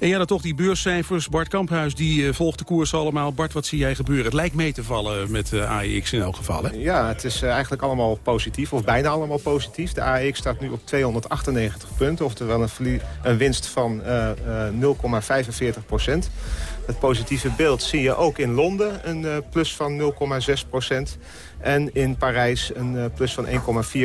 S1: En ja, dan toch die beurscijfers. Bart Kamphuis, die uh, volgt de koers allemaal. Bart, wat zie jij gebeuren? Het lijkt mee te vallen met de AEX in elk geval?
S2: Ja, het is uh, eigenlijk allemaal positief, of bijna allemaal positief. De AEX staat nu op 298 punten, oftewel een, een winst van uh, 0,45 procent. Het positieve beeld zie je ook in Londen, een plus van 0,6 procent. En in Parijs een uh, plus van 1,4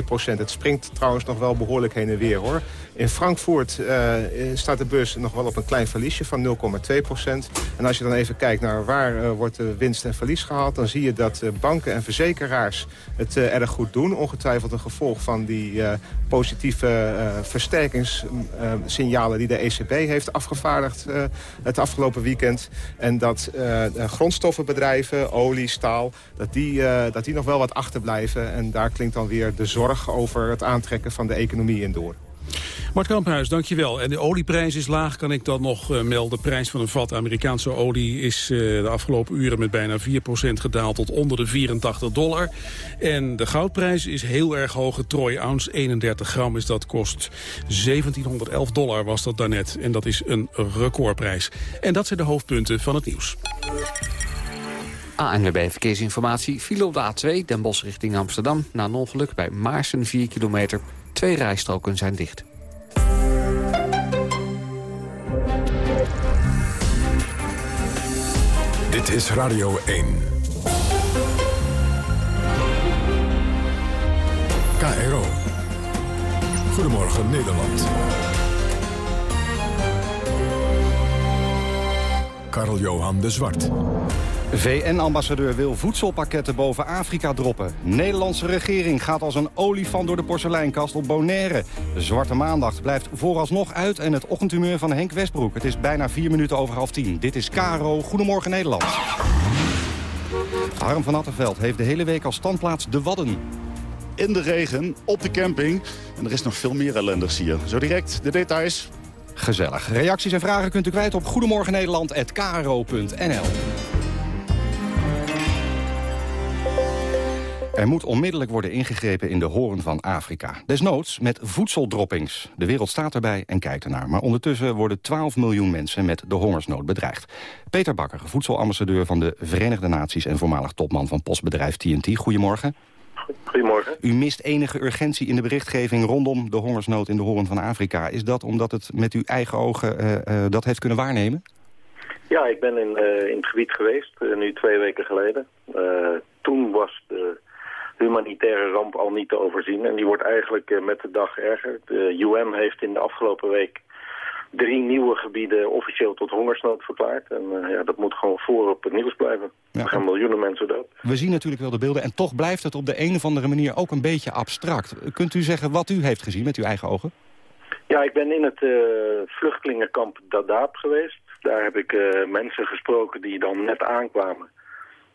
S2: procent. Het springt trouwens nog wel behoorlijk heen en weer, hoor. In Frankfurt uh, staat de beurs nog wel op een klein verliesje van 0,2 procent. En als je dan even kijkt naar waar uh, wordt de winst en verlies gehaald... dan zie je dat banken en verzekeraars het erg goed doen. Ongetwijfeld een gevolg van die positieve versterkingssignalen... die de ECB heeft afgevaardigd het afgelopen weekend. En dat grondstoffenbedrijven, olie, staal... dat die, dat die nog wel wat achterblijven. En daar klinkt dan weer de zorg over het aantrekken van de economie in door.
S1: Mart Kamphuis, dankjewel. En de olieprijs is laag, kan ik dan nog uh, melden. De prijs van een vat Amerikaanse olie is uh, de afgelopen uren met bijna 4% gedaald tot onder de 84 dollar. En de goudprijs is heel erg hoog. Troy ounce 31 gram is dat kost 1711 dollar was dat daarnet. En dat is een recordprijs. En dat zijn de hoofdpunten van het nieuws.
S3: ANWB Verkeersinformatie file op de A2 Den Bosch richting Amsterdam. Na een ongeluk bij Maarsen 4 kilometer. Twee rijstroken zijn dicht.
S8: Dit is Radio 1. KRO. Goedemorgen Nederland. Karel-Johan de Zwart.
S21: VN-ambassadeur wil voedselpakketten boven Afrika droppen. Nederlandse regering gaat als een olifant door de porseleinkast op Bonaire. De Zwarte Maandag blijft vooralsnog uit en het ochtendhumeur van Henk Westbroek. Het is bijna vier minuten over half tien. Dit is Caro. Goedemorgen Nederland. Harm van Attenveld heeft de hele week als standplaats de Wadden.
S22: In de regen, op de camping. En er is nog veel meer ellendigs hier. Zo direct de details.
S21: Gezellig. Reacties en vragen kunt u kwijt op goedemorgennederland.kro.nl. Er moet onmiddellijk worden ingegrepen in de horen van Afrika. Desnoods met voedseldroppings. De wereld staat erbij en kijkt ernaar. Maar ondertussen worden 12 miljoen mensen met de hongersnood bedreigd. Peter Bakker, voedselambassadeur van de Verenigde Naties... en voormalig topman van postbedrijf TNT. Goedemorgen.
S23: Goedemorgen.
S21: U mist enige urgentie in de berichtgeving rondom de hongersnood in de horen van Afrika. Is dat omdat het met uw eigen ogen uh, uh, dat heeft kunnen waarnemen?
S24: Ja, ik ben in, uh, in het gebied geweest, nu twee weken geleden. Toen was de humanitaire ramp al niet te overzien. En die wordt eigenlijk met de dag erger. De UN heeft in de afgelopen week drie nieuwe gebieden officieel tot hongersnood verklaard. En ja, dat moet gewoon voor op het nieuws blijven. Ja. Er gaan miljoenen mensen dood.
S21: We zien natuurlijk wel de beelden en toch blijft het op de een of andere manier ook een beetje abstract. Kunt u zeggen wat u heeft gezien met uw eigen ogen?
S24: Ja, ik ben in het vluchtelingenkamp Dadaab geweest. Daar heb ik uh, mensen gesproken die dan net aankwamen.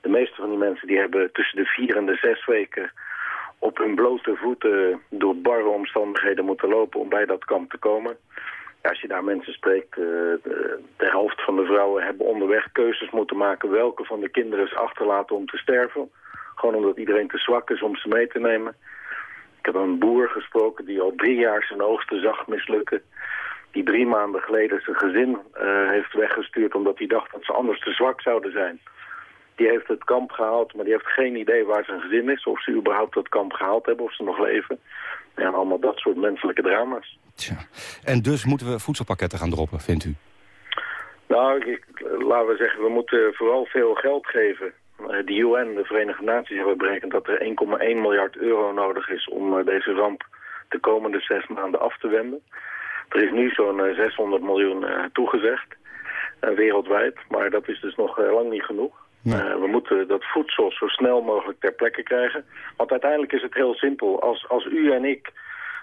S24: De meeste van die mensen die hebben tussen de vier en de zes weken op hun blote voeten door barre omstandigheden moeten lopen om bij dat kamp te komen. Als je daar mensen spreekt, uh, de, de, helft van de vrouwen hebben onderweg keuzes moeten maken welke van de kinderen ze achterlaten om te sterven. Gewoon omdat iedereen te zwak is om ze mee te nemen. Ik heb een boer gesproken die al drie jaar zijn oogsten zag mislukken die drie maanden geleden zijn gezin uh, heeft weggestuurd... omdat hij dacht dat ze anders te zwak zouden zijn. Die heeft het kamp gehaald, maar die heeft geen idee waar zijn gezin is... of ze überhaupt dat kamp gehaald hebben, of ze nog leven. Ja, allemaal dat soort menselijke drama's.
S21: Tja. En dus moeten we voedselpakketten gaan droppen, vindt u?
S24: Nou, ik, laten we zeggen, we moeten vooral veel geld geven. Uh, de UN, de Verenigde Naties, hebben berekend dat er 1,1 miljard euro nodig is... om uh, deze ramp de komende zes maanden af te wenden. Er is nu zo'n 600 miljoen uh, toegezegd, wereldwijd. Maar dat is dus nog lang niet genoeg. We moeten dat voedsel zo snel mogelijk ter plekke krijgen. Want uiteindelijk is het heel simpel. Als, als u en ik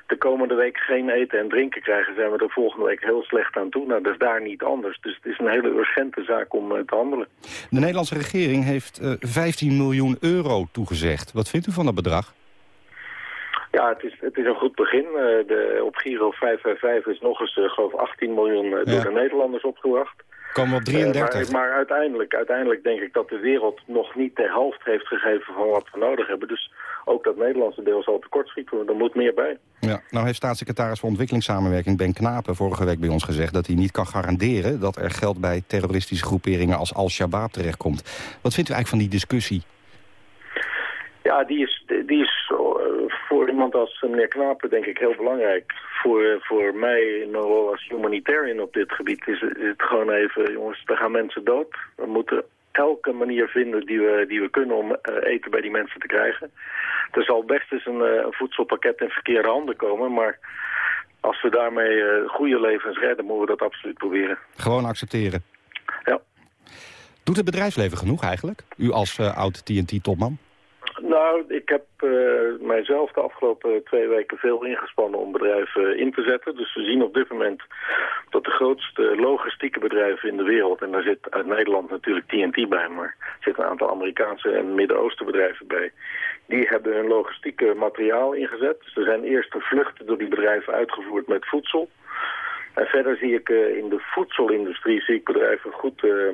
S24: de komende week geen eten en drinken krijgen... zijn we er volgende week heel slecht aan toe. Nou, dat is daar niet anders. Dus het is een hele urgente zaak om te handelen.
S21: De Nederlandse regering heeft 15 miljoen euro toegezegd. Wat vindt u van dat bedrag?
S24: Ja, het is, het is een goed begin. Uh, de, op Giro 555 is nog eens, geloof 18 miljoen door de Nederlanders opgebracht.
S21: Komen we op 33.
S24: Maar, maar, uiteindelijk, uiteindelijk denk ik dat de wereld nog niet de helft heeft gegeven van wat we nodig hebben. Dus ook dat Nederlandse deel zal tekortschieten. Er moet meer bij.
S21: Ja, nou heeft staatssecretaris voor ontwikkelingssamenwerking Ben Knapen vorige week bij ons gezegd dat hij niet kan garanderen dat er geld bij terroristische groeperingen als Al-Shabaab terechtkomt. Wat vindt u eigenlijk van die discussie?
S24: Ja, die is, die is voor iemand als meneer Knapen denk ik heel belangrijk. Voor, voor mij in een rol als humanitarian op dit gebied is, is het gewoon even... jongens, er gaan mensen dood. We moeten elke manier vinden die we, die we kunnen om eten bij die mensen te krijgen. Er zal best eens een, een voedselpakket in verkeerde handen komen, maar als we daarmee goede levens redden, moeten we dat absoluut proberen.
S21: Gewoon accepteren?
S24: Ja.
S21: Doet het bedrijfsleven genoeg eigenlijk? U als oud TNT-topman?
S24: Nou, ik heb uh, mijzelf de afgelopen twee weken veel ingespannen om bedrijven in te zetten. Dus we zien op dit moment dat de grootste logistieke bedrijven in de wereld... en daar zit uit Nederland natuurlijk TNT bij, maar er zitten een aantal Amerikaanse en Midden-Oosten bedrijven bij... die hebben hun logistieke materiaal ingezet. Dus er zijn eerst vluchten door die bedrijven uitgevoerd met voedsel. En verder zie ik uh, in de voedselindustrie zie ik bedrijven goed... Uh,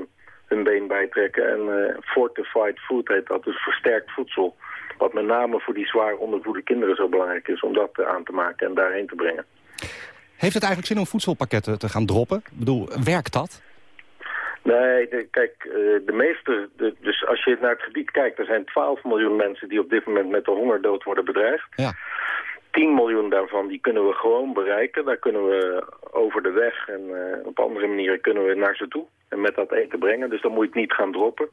S24: hun been bijtrekken. En uh, fortified food heet dat, dus versterkt voedsel. Wat met name voor die zwaar ondervoede kinderen zo belangrijk is om dat uh, aan te maken en daarheen te brengen.
S21: Heeft het eigenlijk zin om voedselpakketten te gaan droppen? Ik bedoel, werkt dat?
S24: Nee, de, kijk, uh, de meeste, de, dus als je naar het gebied kijkt, er zijn 12 miljoen mensen die op dit moment met de hongerdood worden bedreigd.
S21: Ja.
S24: 10 miljoen daarvan die kunnen we gewoon bereiken. Daar kunnen we over de weg en uh, op andere manieren kunnen we naar ze toe. En met dat eten brengen. Dus dan moet je het niet gaan droppen.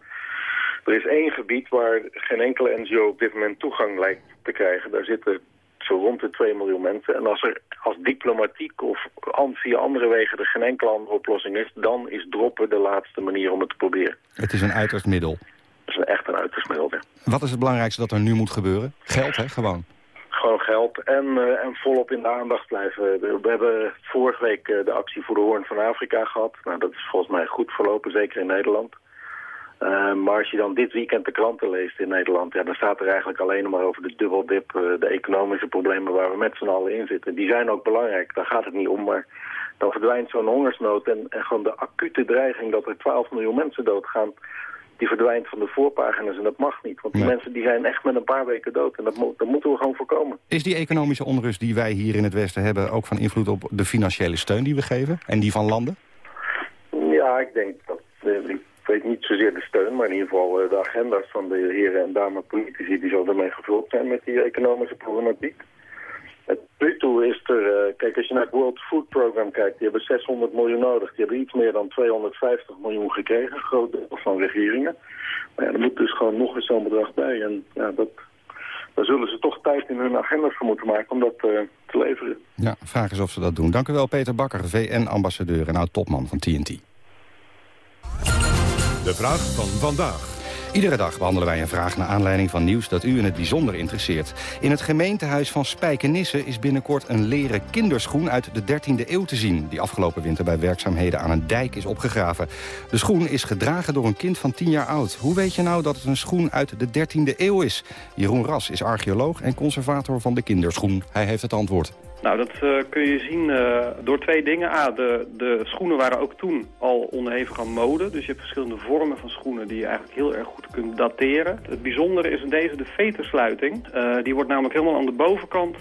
S24: Er is één gebied waar geen enkele NGO op dit moment toegang lijkt te krijgen. Daar zitten zo rond de 2 miljoen mensen. En als er als diplomatiek of via andere wegen er geen enkele andere oplossing is... dan is droppen de laatste manier om het te proberen.
S21: Het is een uiterst middel.
S24: Het is echt een uiterst middel, ja.
S21: Wat is het belangrijkste dat er nu moet gebeuren? Geld, hè, gewoon
S24: gewoon geld en, uh, en volop in de aandacht blijven. We hebben vorige week uh, de actie voor de Hoorn van Afrika gehad. Nou, dat is volgens mij goed verlopen, zeker in Nederland. Uh, maar als je dan dit weekend de kranten leest in Nederland... Ja, dan staat er eigenlijk alleen maar over de dubbeldip, de economische problemen waar we met z'n allen in zitten. Die zijn ook belangrijk, daar gaat het niet om, maar dan verdwijnt zo'n hongersnood... En, en gewoon de acute dreiging dat er 12 miljoen mensen doodgaan die verdwijnt van de voorpagina's en dat mag niet. Want die mensen die zijn echt met een paar weken dood en dat, mo dat moeten we gewoon voorkomen.
S21: Is die economische onrust die wij hier in het Westen hebben ook van invloed op de financiële steun die we geven en die van landen?
S24: Ja, ik denk dat, eh, ik weet niet zozeer de steun, maar in ieder geval eh, de agenda's van de heren en dames politici die zo ermee gevuld zijn met die economische problematiek. Het nu toe is er, eh, kijk als je naar het World Food Program kijkt, die hebben 600 miljoen nodig. Die hebben iets meer dan 250 miljoen gekregen, een groot deel van regeringen. Maar ja, er moet dus gewoon nog eens zo'n bedrag bij. En ja, dat, daar zullen ze toch tijd in hun agenda voor moeten maken om dat eh, te leveren.
S21: Ja, vraag is of ze dat doen. Dank u wel, Peter Bakker, VN-ambassadeur en oud-topman van TNT.
S8: De vraag van vandaag.
S21: Iedere dag behandelen wij een vraag naar aanleiding van nieuws dat u in het bijzonder interesseert. In het gemeentehuis van Spijkenisse is binnenkort een leren kinderschoen uit de 13e eeuw te zien... die afgelopen winter bij werkzaamheden aan een dijk is opgegraven. De schoen is gedragen door een kind van 10 jaar oud. Hoe weet je nou dat het een schoen uit de 13e eeuw is? Jeroen Ras is archeoloog en conservator van de kinderschoen. Hij heeft het antwoord.
S25: Nou, dat uh, kun je zien uh, door twee dingen. A, de, de schoenen waren ook toen al onderhevig aan mode. Dus je hebt verschillende vormen van schoenen die je eigenlijk heel erg goed kunt dateren. Het bijzondere is in deze de vetersluiting. Uh, die wordt namelijk helemaal aan de bovenkant...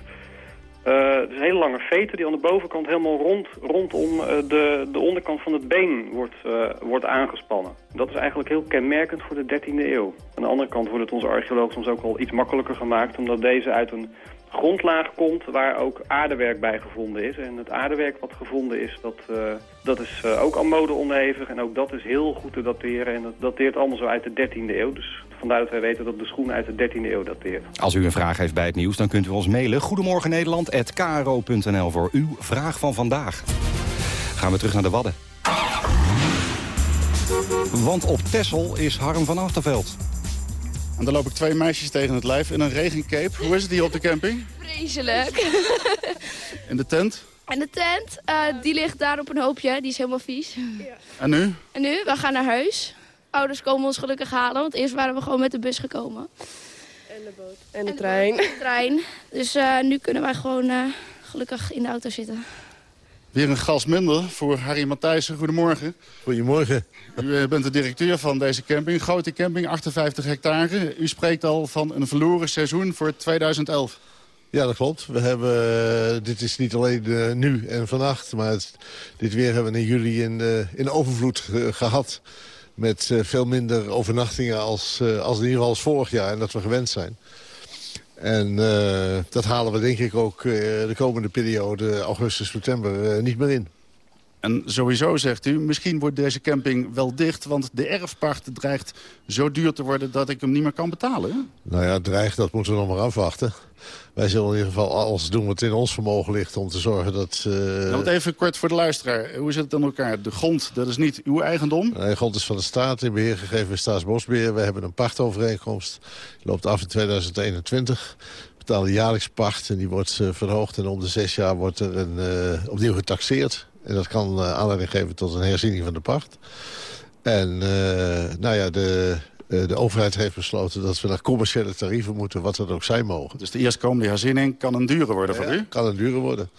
S25: is een hele lange veter die aan de bovenkant helemaal rond, rondom de, de onderkant van het been wordt, wordt aangespannen. Dat is eigenlijk heel kenmerkend voor de 13e eeuw. Aan de andere kant wordt het onze archeoloog soms ook wel iets makkelijker gemaakt... omdat deze uit een grondlaag komt waar ook aardewerk bij gevonden is. En het aardewerk wat gevonden is, dat, uh, dat is uh, ook aan mode. En ook dat is heel goed te dateren. En dat dateert allemaal zo uit de 13e eeuw. Dus vandaar dat wij weten dat de schoen uit de 13e eeuw dateert.
S21: Als u een vraag heeft bij het nieuws, dan kunt u ons mailen. Goedemorgen Nederland@kro.nl voor uw vraag van vandaag. Gaan we terug naar de Wadden. Want op Tessel is Harm van Achterveld.
S22: En dan loop ik twee meisjes tegen het lijf in een regencape. Hoe is het hier op de camping?
S26: Vreselijk.
S22: In de tent?
S26: En de tent, uh, die ligt daar op een hoopje. Die is helemaal vies. Ja.
S22: En nu?
S26: En nu? We gaan naar huis. Ouders komen ons gelukkig halen, want eerst waren we gewoon met de bus gekomen.
S23: En de boot. En de, en trein.
S26: De, trein. Dus uh, nu kunnen wij gewoon uh, gelukkig in de auto zitten.
S22: Weer een gas minder voor Harry Matthijssen. Goedemorgen.
S27: Goedemorgen.
S22: U bent de directeur van deze camping, grote camping, 58 hectare. U spreekt al van een verloren seizoen voor 2011.
S27: Ja, dat klopt. We hebben, dit is niet alleen uh, nu en vannacht, maar het, dit weer hebben we in juli in, uh, in overvloed ge gehad. Met uh, veel minder overnachtingen als, als in ieder geval als vorig jaar en dat we gewend zijn. En uh, dat halen we denk ik ook uh, de komende periode, augustus, september, uh, niet meer in.
S22: En sowieso zegt u, misschien wordt deze camping wel dicht... want de erfpacht dreigt zo duur te worden dat ik hem niet meer kan betalen.
S27: Nou ja, dreigt, dat moeten we nog maar afwachten. Wij zullen in ieder geval alles doen wat in ons vermogen ligt... om te zorgen dat... Uh...
S22: Nou, even kort voor de luisteraar. Hoe zit het aan elkaar? De grond, dat is niet uw eigendom?
S27: Nee, de grond is van de staat in beheer gegeven bij Staatsbosbeheer. We hebben een pachtovereenkomst. Die loopt af in 2021 betalen jaarlijks pacht en die wordt uh, verhoogd. En om de zes jaar wordt er een, uh, opnieuw getaxeerd. En dat kan uh, aanleiding geven tot een herziening van de pacht. En nou ja, de, de overheid heeft besloten dat we naar commerciële tarieven moeten, wat dat ook zijn mogen.
S22: Dus de eerstkomende herziening kan een dure worden voor u?
S27: kan een dure worden.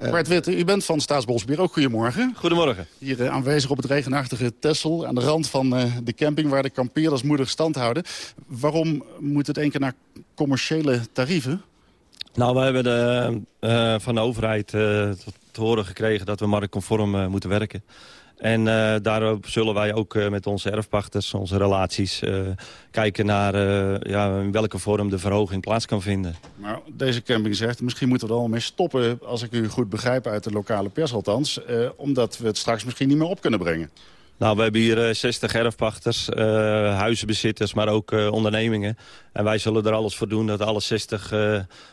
S22: Ja. Bart Witte, u bent van Staatsbosbeheer, ook goedemorgen.
S28: Goedemorgen.
S22: Hier uh, aanwezig op het regenachtige Tessel, aan de rand van uh, de camping waar de kampeerders moedig stand houden. Waarom moet het één keer naar commerciële tarieven?
S28: Nou, we hebben de, uh, van de overheid te horen gekregen dat we marktconform moeten werken. En uh, daarop zullen wij ook uh, met onze erfpachters, onze relaties... Kijken naar ja, in welke vorm de verhoging plaats kan vinden.
S22: Maar deze camping zegt, misschien moeten we er al mee stoppen... als ik u goed begrijp uit de lokale pers althans... omdat we het straks misschien niet meer op kunnen brengen.
S28: Nou, we hebben hier uh, 60 erfpachters, uh, huizenbezitters, maar ook uh, ondernemingen. En wij zullen er alles voor doen dat alle 60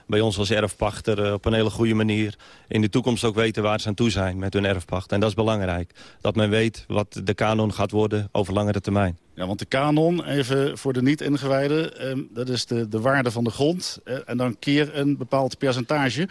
S28: bij ons als erfpachter op een hele goede manier... in de toekomst ook weten waar ze aan toe zijn met hun erfpacht. En dat is belangrijk. Dat men weet wat de kanon gaat worden over langere termijn.
S22: Ja, want de kanon, even voor de niet-ingewijden, dat is de, de waarde van de grond. en dan keer een bepaald percentage...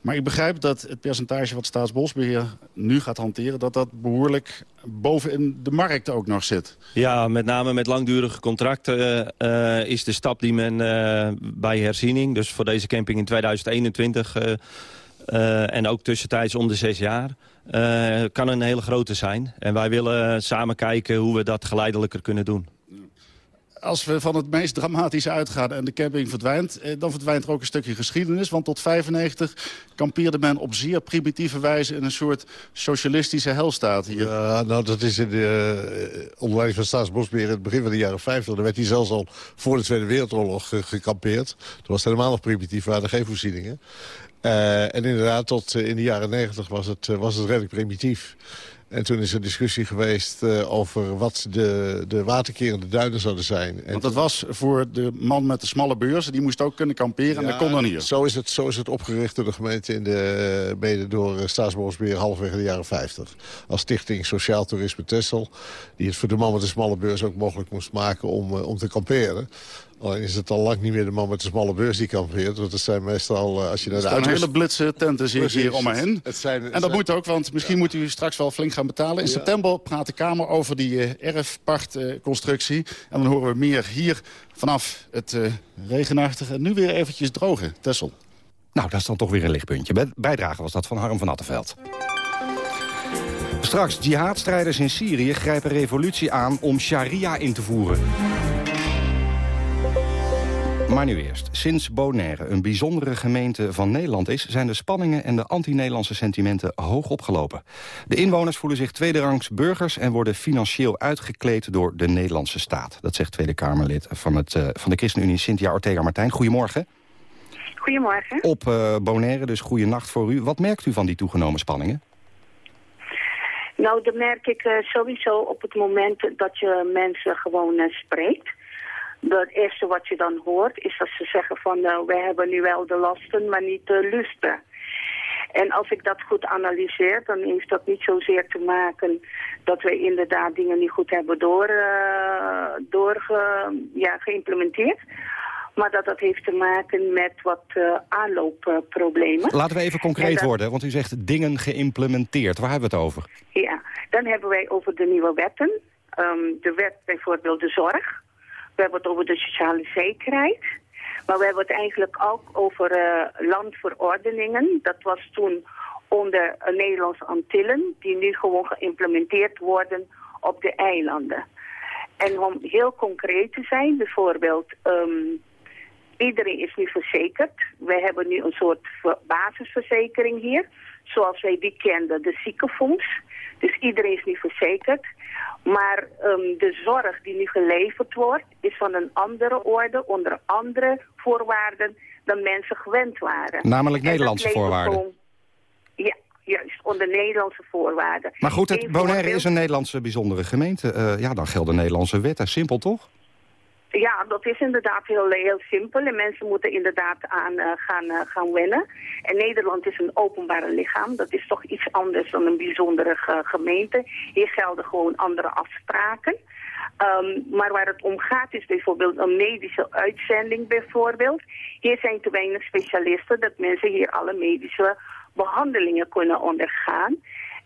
S22: Maar ik begrijp dat het percentage wat Staatsbosbeheer nu gaat hanteren... dat dat behoorlijk bovenin de markt ook nog zit.
S28: Ja, met name met langdurige contracten uh, is de stap die men uh, bij herziening... dus voor deze camping in 2021 uh, en ook tussentijds om de zes jaar... kan een hele grote zijn. En wij willen samen kijken hoe we dat geleidelijker kunnen doen
S22: als we van het meest dramatische uitgaan en de camping verdwijnt... Eh, dan verdwijnt er ook een stukje geschiedenis. Want tot 95 kampeerde men op zeer primitieve wijze... in een soort socialistische helstaat hier.
S27: Ja, nou, dat is in de uh, van Staatsbosbeheer... in het begin van de jaren 50. Dan werd hij zelfs al voor de Tweede Wereldoorlog uh, gekampeerd. Toen was het helemaal nog primitief, waren geen voorzieningen. En inderdaad, tot in de jaren negentig was het, was het redelijk primitief. En toen is er discussie geweest uh, over wat de, de waterkerende duinen zouden zijn.
S22: En Want dat was voor de man met de smalle beurzen, die moest ook kunnen kamperen ja, en dat kon dan hier.
S27: Zo is, het, zo is het opgericht door de gemeente in de, mede door Staatsbosbeheer halverwege de jaren 50. Als stichting Sociaal Toerisme Tessel, die het voor de man met de smalle beurs ook mogelijk moest maken om, uh, om te kamperen. Alleen is het al lang niet meer de man met de smalle beurs die kampeert. Want het zijn meestal, uh, als je naar de
S22: Er staan hele blitse tenten zie ik hier om me heen.
S27: Het zijn,
S22: en dat zijn... moet ook, want misschien ja. moet u straks wel flink gaan betalen. In ja. september praat de Kamer over die uh, erfpachtconstructie. Uh, en dan horen we meer hier vanaf het uh, regenachtige. Nu weer eventjes droge, Tessel.
S21: Nou, dat is dan toch weer een lichtpuntje. Bijdrage was dat van Harm van Attenveld. Straks, jihadstrijders in Syrië grijpen revolutie aan om sharia in te voeren. Maar nu eerst. Sinds Bonaire een bijzondere gemeente van Nederland is... zijn de spanningen en de anti-Nederlandse sentimenten hoog opgelopen. De inwoners voelen zich tweederangs burgers... en worden financieel uitgekleed door de Nederlandse staat. Dat zegt Tweede Kamerlid van, het, uh, van de ChristenUnie Cynthia Ortega-Martijn. Goedemorgen.
S29: Goedemorgen.
S21: Op uh, Bonaire, dus goede nacht voor u. Wat merkt u van die toegenomen spanningen?
S29: Nou, dat merk ik uh, sowieso op het moment dat je mensen gewoon spreekt het eerste wat je dan hoort is dat ze zeggen van uh, we hebben nu wel de lasten, maar niet de lusten. En als ik dat goed analyseer, dan heeft dat niet zozeer te maken dat we inderdaad dingen niet goed hebben door, uh, door ge, ja, geïmplementeerd. Maar dat dat heeft te maken met wat uh, aanloopproblemen.
S21: Laten we even concreet worden, want u zegt dingen geïmplementeerd. Waar hebben we het over?
S29: Ja, dan hebben wij over de nieuwe wetten. Um, de wet bijvoorbeeld de zorg. We hebben het over de sociale zekerheid. Maar we hebben het eigenlijk ook over uh, landverordeningen. Dat was toen onder uh, Nederlandse Antillen, die nu gewoon geïmplementeerd worden op de eilanden. En om heel concreet te zijn, bijvoorbeeld, um, iedereen is nu verzekerd. We hebben nu een soort basisverzekering hier, zoals wij die kenden, de ziekenfonds. Dus iedereen is nu verzekerd. Maar um, de zorg die nu geleverd wordt, is van een andere orde, onder andere voorwaarden dan mensen gewend waren.
S21: Namelijk Nederlandse voorwaarden?
S29: Ja, juist, onder Nederlandse voorwaarden.
S21: Maar goed, het Bonaire is een Nederlandse bijzondere gemeente. Uh, ja, dan gelden Nederlandse wetten. Simpel, toch?
S29: Ja, dat is inderdaad heel, heel simpel. En mensen moeten inderdaad aan uh, gaan, uh, gaan wennen. En Nederland is een openbare lichaam. Dat is toch iets anders dan een bijzondere ge gemeente. Hier gelden gewoon andere afspraken. Um, maar waar het om gaat is bijvoorbeeld een medische uitzending bijvoorbeeld. Hier zijn te weinig specialisten dat mensen hier alle medische behandelingen kunnen ondergaan.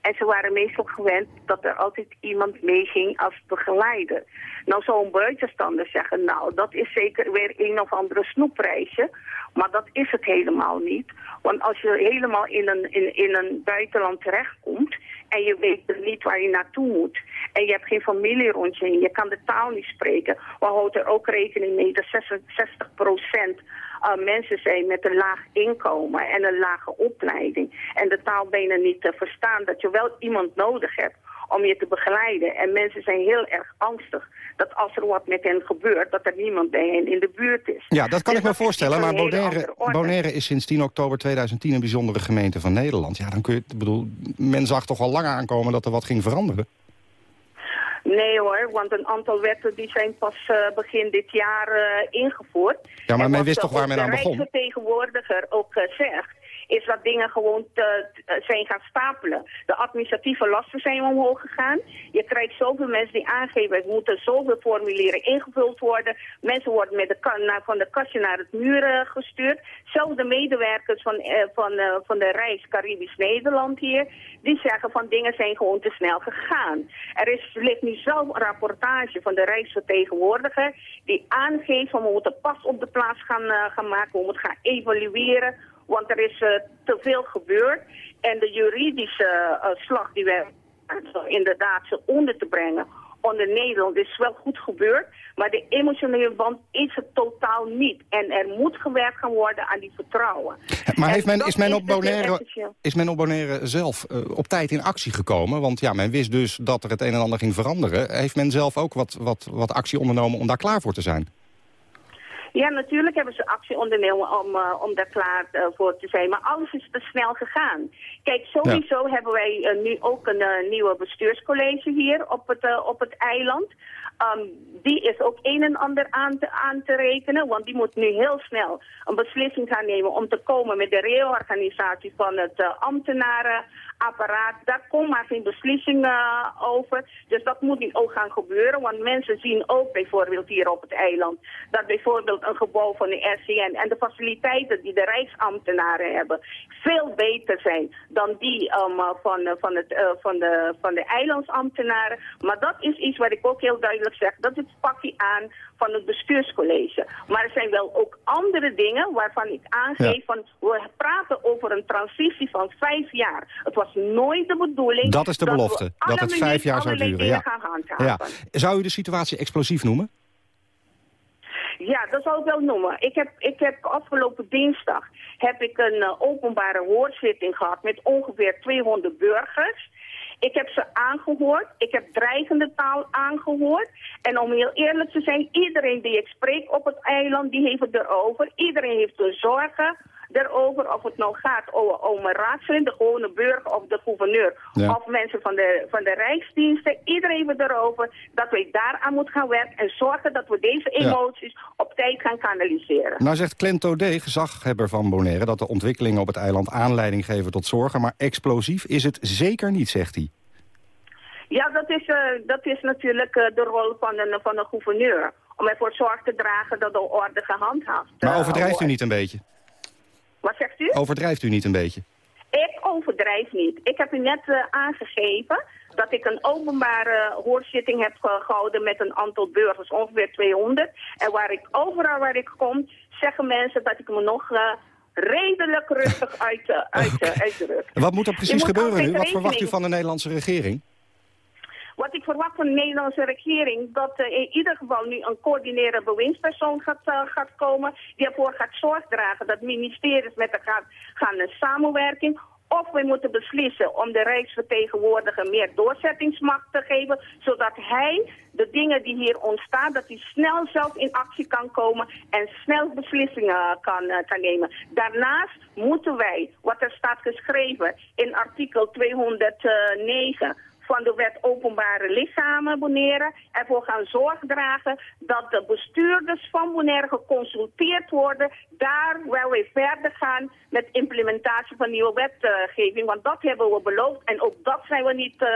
S29: En ze waren meestal gewend dat er altijd iemand meeging als begeleider. Nou zou een buitenstander zeggen, nou dat is zeker weer een of andere snoepreisje. Maar dat is het helemaal niet. Want als je helemaal in een, in, in een buitenland terechtkomt en je weet niet waar je naartoe moet. En je hebt geen familie rond je kan de taal niet spreken. We houden er ook rekening mee dat 66 procent uh, mensen zijn met een laag inkomen en een lage opleiding. En de taal bijna niet te verstaan. Dat je wel iemand nodig hebt om je te begeleiden. En mensen zijn heel erg angstig dat als er wat met hen gebeurt... dat er niemand bij hen in de buurt is.
S21: Ja, dat kan dus ik me voorstellen. Maar Bonaire, Bonaire is sinds 10 oktober 2010 een bijzondere gemeente van Nederland. Ja, dan kun je, bedoel, men zag toch al lang aankomen dat er wat ging veranderen?
S29: Nee hoor, want een aantal wetten die zijn pas uh, begin dit jaar uh, ingevoerd.
S21: Ja, maar men wist toch waar men aan begon?
S29: de rijksvertegenwoordiger ook zegt is dat dingen gewoon te, te, zijn gaan stapelen. De administratieve lasten zijn omhoog gegaan. Je krijgt zoveel mensen die aangeven, er moeten zoveel formulieren ingevuld worden. Mensen worden met de kan, van de kastje naar het muur gestuurd. Zelfs de medewerkers van, eh, van, uh, van de reis Caribisch Nederland hier, die zeggen van dingen zijn gewoon te snel gegaan. Er is, ligt nu zelf een rapportage van de reisvertegenwoordiger die aangeeft van we moeten pas op de plaats gaan, gaan maken, we moeten gaan evalueren want er is uh, te veel gebeurd. En de juridische uh, slag die we inderdaad ze onder te brengen onder Nederland is wel goed gebeurd. Maar de emotionele band is het totaal niet. En er moet gewerkt gaan worden aan die vertrouwen.
S21: Maar heeft men, is, men op Bonaire, is men op Bonaire zelf uh, op tijd in actie gekomen? Want ja, men wist dus dat er het een en ander ging veranderen. Heeft men zelf ook wat, wat, wat actie ondernomen om daar klaar voor te zijn?
S29: Ja, natuurlijk hebben ze actie ondernomen om, uh, om daar klaar uh, voor te zijn. Maar alles is te snel gegaan. Kijk, sowieso hebben wij uh, nu ook een nieuwe bestuurscollege hier op het, op het eiland. Um, die is ook een en ander aan te, aan te rekenen, want die moet nu heel snel een beslissing gaan nemen om te komen met de reorganisatie van het uh, ambtenarenapparaat. Daar komt maar geen beslissing uh, over. Dus dat moet nu ook gaan gebeuren, want mensen zien ook bijvoorbeeld hier op het eiland dat bijvoorbeeld een gebouw van de RCN en de faciliteiten die de rijksambtenaren hebben veel beter zijn dan die um, van, van, het, van, de, van de eilandsambtenaren. Maar dat is iets wat ik ook heel duidelijk zeg, dat is het pakje aan van het bestuurscollege. Maar er zijn wel ook andere dingen waarvan ik aangeef van we praten over een transitie van vijf jaar. Het was nooit de bedoeling
S21: dat is de belofte, dat, het vijf jaar zou duren. Ja. ja. Zou u de situatie explosief noemen?
S29: Ja, dat zou ik wel noemen. Ik heb, ik heb afgelopen dinsdag heb ik een uh, openbare hoorzitting gehad met ongeveer 200 burgers. Ik heb ze aangehoord. Ik heb dreigende taal aangehoord. En om heel eerlijk te zijn, iedereen die ik spreek op het eiland, die heeft het erover. Iedereen heeft er zorgen erover of het nou gaat over, om een raadslid, de gewone burger of de gouverneur of mensen van de, van de rijksdiensten. Iedereen heeft erover dat wij daaraan moeten gaan werken en zorgen dat we deze emoties op tijd gaan kanaliseren.
S21: Nou zegt Clento D, gezaghebber van Bonaire, dat de ontwikkelingen op het eiland aanleiding geven tot zorgen, maar explosief is het zeker niet, zegt hij.
S29: Ja, dat is, uh, dat is natuurlijk uh, de rol van een, van een gouverneur. Om ervoor zorg te dragen dat de orde gehandhaafd
S21: wordt. Maar overdrijft u niet een beetje?
S29: Wat zegt u?
S21: Overdrijft u niet een beetje?
S29: Ik overdrijf niet. Ik heb u net uh, aangegeven dat ik een openbare hoorzitting heb gehouden met een aantal burgers, ongeveer 200. En waar ik overal waar ik kom, zeggen mensen dat ik me nog uh, redelijk rustig uit, uit, okay. uitdruk.
S21: Wat moet er precies gebeuren nu? Wat verwacht u van de Nederlandse regering?
S29: Wat ik verwacht van de Nederlandse regering, dat uh, in ieder geval nu een coördinerende bewindspersoon gaat, uh, gaat komen, die ervoor gaat zorg dragen dat ministeries met elkaar gaan een samenwerking. Of we moeten beslissen om de Rijksvertegenwoordiger meer doorzettingsmacht te geven, zodat hij de dingen die hier ontstaan, dat hij snel zelf in actie kan komen en snel beslissingen kan, kan nemen. Daarnaast moeten wij, wat er staat geschreven in artikel 209 van de wet openbare lichamen Bonaire ervoor gaan zorg dragen dat de bestuurders van Bonaire geconsulteerd worden, daar wel weer verder gaan met implementatie van nieuwe wetgeving. Want dat hebben we beloofd en ook dat zijn we niet uh,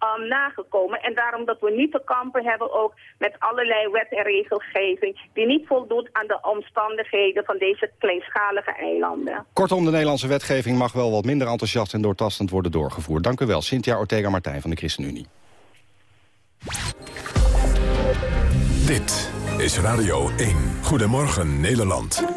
S29: um, nagekomen. En daarom dat we nu te kampen hebben ook met allerlei wet en regelgeving... die niet voldoet aan de omstandigheden van deze kleinschalige eilanden.
S21: Kortom, de Nederlandse wetgeving mag wel wat minder enthousiast en doortastend worden doorgevoerd. Dank u wel, Cynthia Ortega-Martijn van de ChristenUnie.
S8: Dit is Radio 1. Goedemorgen Nederland.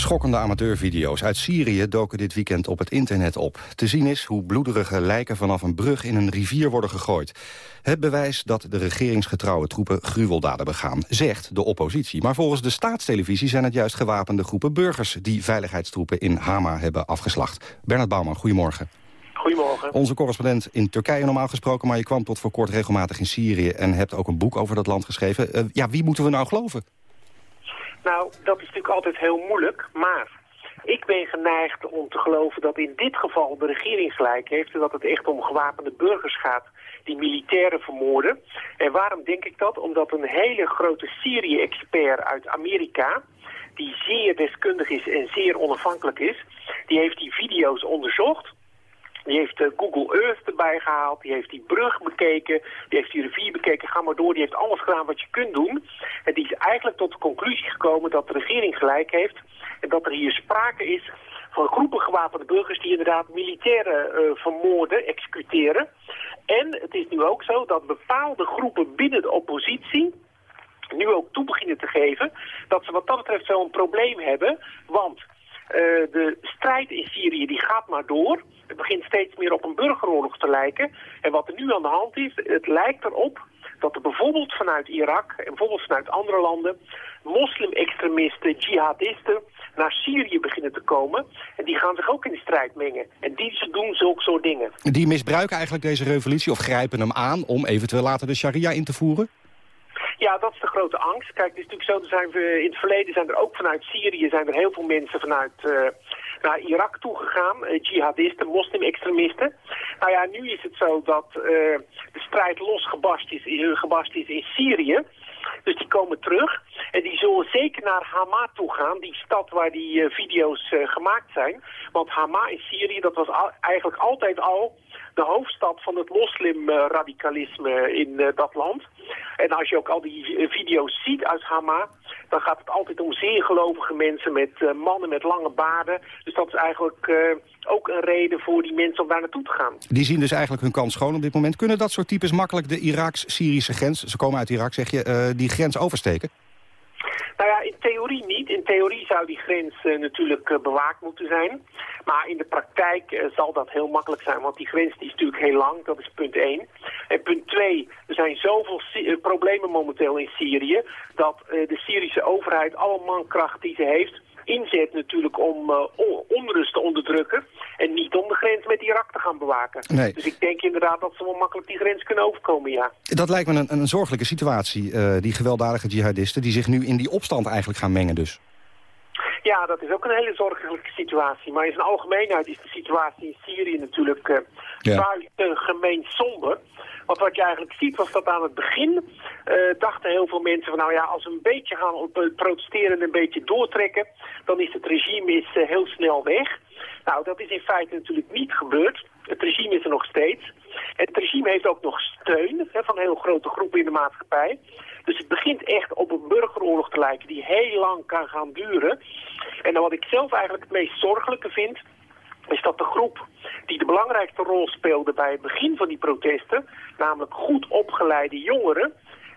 S21: Schokkende amateurvideo's uit Syrië doken dit weekend op het internet op. Te zien is hoe bloederige lijken vanaf een brug in een rivier worden gegooid. Het bewijs dat de regeringsgetrouwe troepen gruweldaden begaan, zegt de oppositie. Maar volgens de staatstelevisie zijn het juist gewapende groepen burgers... die veiligheidstroepen in Hama hebben afgeslacht. Bernard Bouwman, goedemorgen.
S30: Goedemorgen.
S21: Onze correspondent in Turkije normaal gesproken... maar je kwam tot voor kort regelmatig in Syrië... en hebt ook een boek over dat land geschreven. Uh, ja, wie moeten we nou geloven?
S30: Nou, dat is natuurlijk altijd heel moeilijk, maar ik ben geneigd om te geloven dat in dit geval de regering gelijk heeft... en dat het echt om gewapende burgers gaat die militairen vermoorden. En waarom denk ik dat? Omdat een hele grote Syrië-expert uit Amerika die zeer deskundig is en zeer onafhankelijk is... die heeft die video's onderzocht die heeft uh, Google Earth erbij gehaald, die heeft die brug bekeken, die heeft die rivier bekeken, ga maar door. Die heeft alles gedaan wat je kunt doen. En die is eigenlijk tot de conclusie gekomen dat de regering gelijk heeft en dat er hier sprake is van groepen gewapende burgers die inderdaad militairen uh, vermoorden, executeren. En het is nu ook zo dat bepaalde groepen binnen de oppositie nu ook toe beginnen te geven dat ze wat dat betreft wel een probleem hebben, want de strijd in Syrië die gaat maar door. Het begint steeds meer op een burgeroorlog te lijken. En wat er nu aan de hand is, het lijkt erop dat er bijvoorbeeld vanuit Irak en bijvoorbeeld vanuit andere landen moslim-extremisten, jihadisten naar Syrië beginnen te komen. En die gaan zich ook in de strijd mengen. En die doen zulke soort dingen.
S21: Die misbruiken eigenlijk deze revolutie of grijpen hem aan om eventueel later de sharia in te voeren?
S30: Ja, dat is de grote angst. Kijk, het is natuurlijk zo, in het verleden zijn er ook vanuit Syrië zijn er heel veel mensen vanuit uh, naar Irak toegegaan. Uh, jihadisten, moslim-extremisten. Nou ja, nu is het zo dat uh, de strijd losgebast is, gebast is in Syrië. Dus die komen terug. En die zullen zeker naar Hama toe gaan, die stad waar die video's gemaakt zijn. Want Hama in Syrië, dat was al, eigenlijk altijd al de hoofdstad van het moslimradicalisme in dat land. En als je ook al die video's ziet uit Hama, dan gaat het altijd om zeer gelovige mensen met uh, mannen met lange baarden. Dus dat is eigenlijk uh, ook een reden voor die mensen om daar naartoe te gaan.
S21: Die zien dus eigenlijk hun kans schoon op dit moment. Kunnen dat soort types makkelijk de Iraaks-Syrische grens, ze komen uit Irak zeg je, uh, die grens oversteken?
S30: Nou ja, in theorie niet. In theorie zou die grens uh, natuurlijk uh, bewaakt moeten zijn. Maar in de praktijk uh, zal dat heel makkelijk zijn, want die grens is natuurlijk heel lang. Dat is punt 1. En punt 2, er zijn zoveel problemen momenteel in Syrië... dat de Syrische overheid alle mankracht die ze heeft inzet natuurlijk om uh, onrust te onderdrukken... en niet om de grens met Irak te gaan bewaken.
S21: Nee.
S30: Dus ik denk inderdaad dat ze wel makkelijk die grens kunnen overkomen, ja.
S21: Dat lijkt me een, een zorgelijke situatie, uh, die gewelddadige jihadisten... die zich nu in die opstand eigenlijk gaan mengen dus.
S30: Ja, dat is ook een hele zorgelijke situatie. Maar in zijn algemeenheid is de situatie in Syrië natuurlijk uh,
S21: ja.
S30: buitengemeen somber. Want wat je eigenlijk ziet was dat aan het begin uh, dachten heel veel mensen van nou ja, als we een beetje gaan protesteren en een beetje doortrekken, dan is het regime is, uh, heel snel weg. Nou, dat is in feite natuurlijk niet gebeurd. Het regime is er nog steeds. Het regime heeft ook nog steun hè, van heel grote groepen in de maatschappij. Dus het begint echt op een burgeroorlog te lijken die heel lang kan gaan duren. En dan wat ik zelf eigenlijk het meest zorgelijke vind, is dat de groep die de belangrijkste rol speelde bij het begin van die protesten, namelijk goed opgeleide jongeren,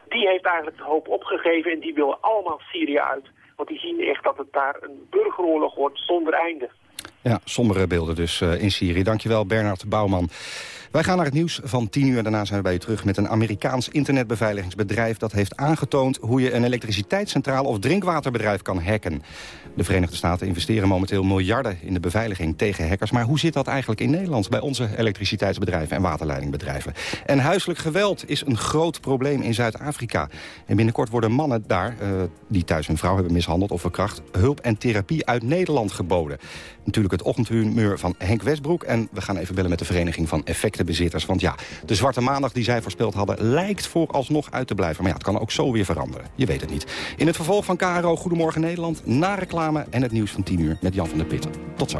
S30: die heeft eigenlijk de hoop opgegeven en die willen allemaal Syrië uit. Want die zien echt dat het daar een burgeroorlog wordt zonder einde.
S21: Ja, sombere beelden dus uh, in Syrië. Dankjewel Bernard Bouwman. Wij gaan naar het nieuws van 10 uur. Daarna zijn we bij u terug met een Amerikaans internetbeveiligingsbedrijf... dat heeft aangetoond hoe je een elektriciteitscentrale of drinkwaterbedrijf kan hacken. De Verenigde Staten investeren momenteel miljarden in de beveiliging tegen hackers. Maar hoe zit dat eigenlijk in Nederland bij onze elektriciteitsbedrijven en waterleidingbedrijven? En huiselijk geweld is een groot probleem in Zuid-Afrika. En binnenkort worden mannen daar, uh, die thuis hun vrouw hebben mishandeld of verkracht... hulp en therapie uit Nederland geboden. Natuurlijk het ochtendhumeur van Henk Westbroek. En we gaan even bellen met de Vereniging van Effectenbezitters. Want ja, de Zwarte Maandag die zij voorspeld hadden... lijkt vooralsnog uit te blijven. Maar ja, het kan ook zo weer veranderen. Je weet het niet. In het vervolg van KRO Goedemorgen Nederland... na reclame en het nieuws van 10 uur met Jan van der Pitten. Tot zo.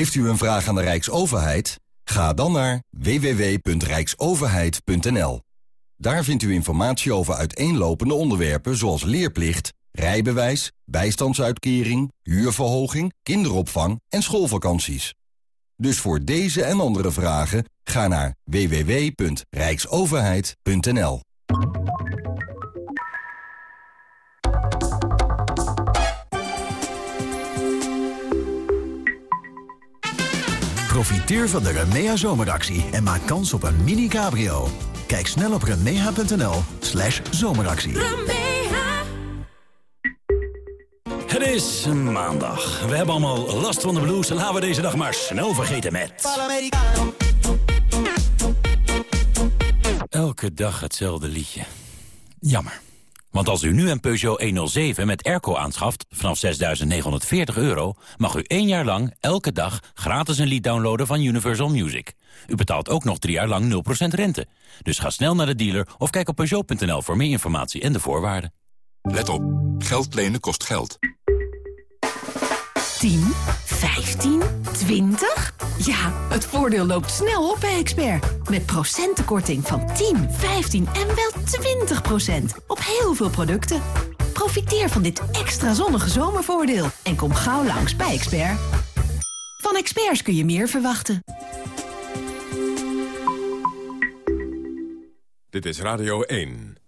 S31: Heeft u een vraag aan de Rijksoverheid? Ga dan naar www.rijksoverheid.nl. Daar vindt u informatie over uiteenlopende onderwerpen zoals leerplicht, rijbewijs, bijstandsuitkering, huurverhoging, kinderopvang en schoolvakanties. Dus voor deze en andere vragen ga naar www.rijksoverheid.nl.
S32: Profiteer van de Remea zomeractie en maak kans op een mini-cabrio. Kijk snel op remea.nl slash zomeractie.
S33: Het is maandag. We hebben allemaal last van de blues. Laten we deze dag maar snel vergeten met... Elke dag hetzelfde liedje.
S34: Jammer. Want als u nu een Peugeot 107 met airco aanschaft vanaf 6.940 euro... mag u één jaar lang, elke dag, gratis een lied downloaden van Universal Music. U betaalt ook nog drie jaar lang 0% rente. Dus ga snel naar de dealer of kijk op Peugeot.nl voor meer informatie en de voorwaarden.
S35: Let op, geld lenen kost geld.
S28: 10, 15, 20? Ja, het voordeel loopt snel op bij Expert. Met procentenkorting van 10, 15 en wel 20 procent. Op heel veel producten. Profiteer van dit extra zonnige zomervoordeel. En kom gauw langs bij Expert. Van experts kun je meer verwachten.
S8: Dit is Radio 1.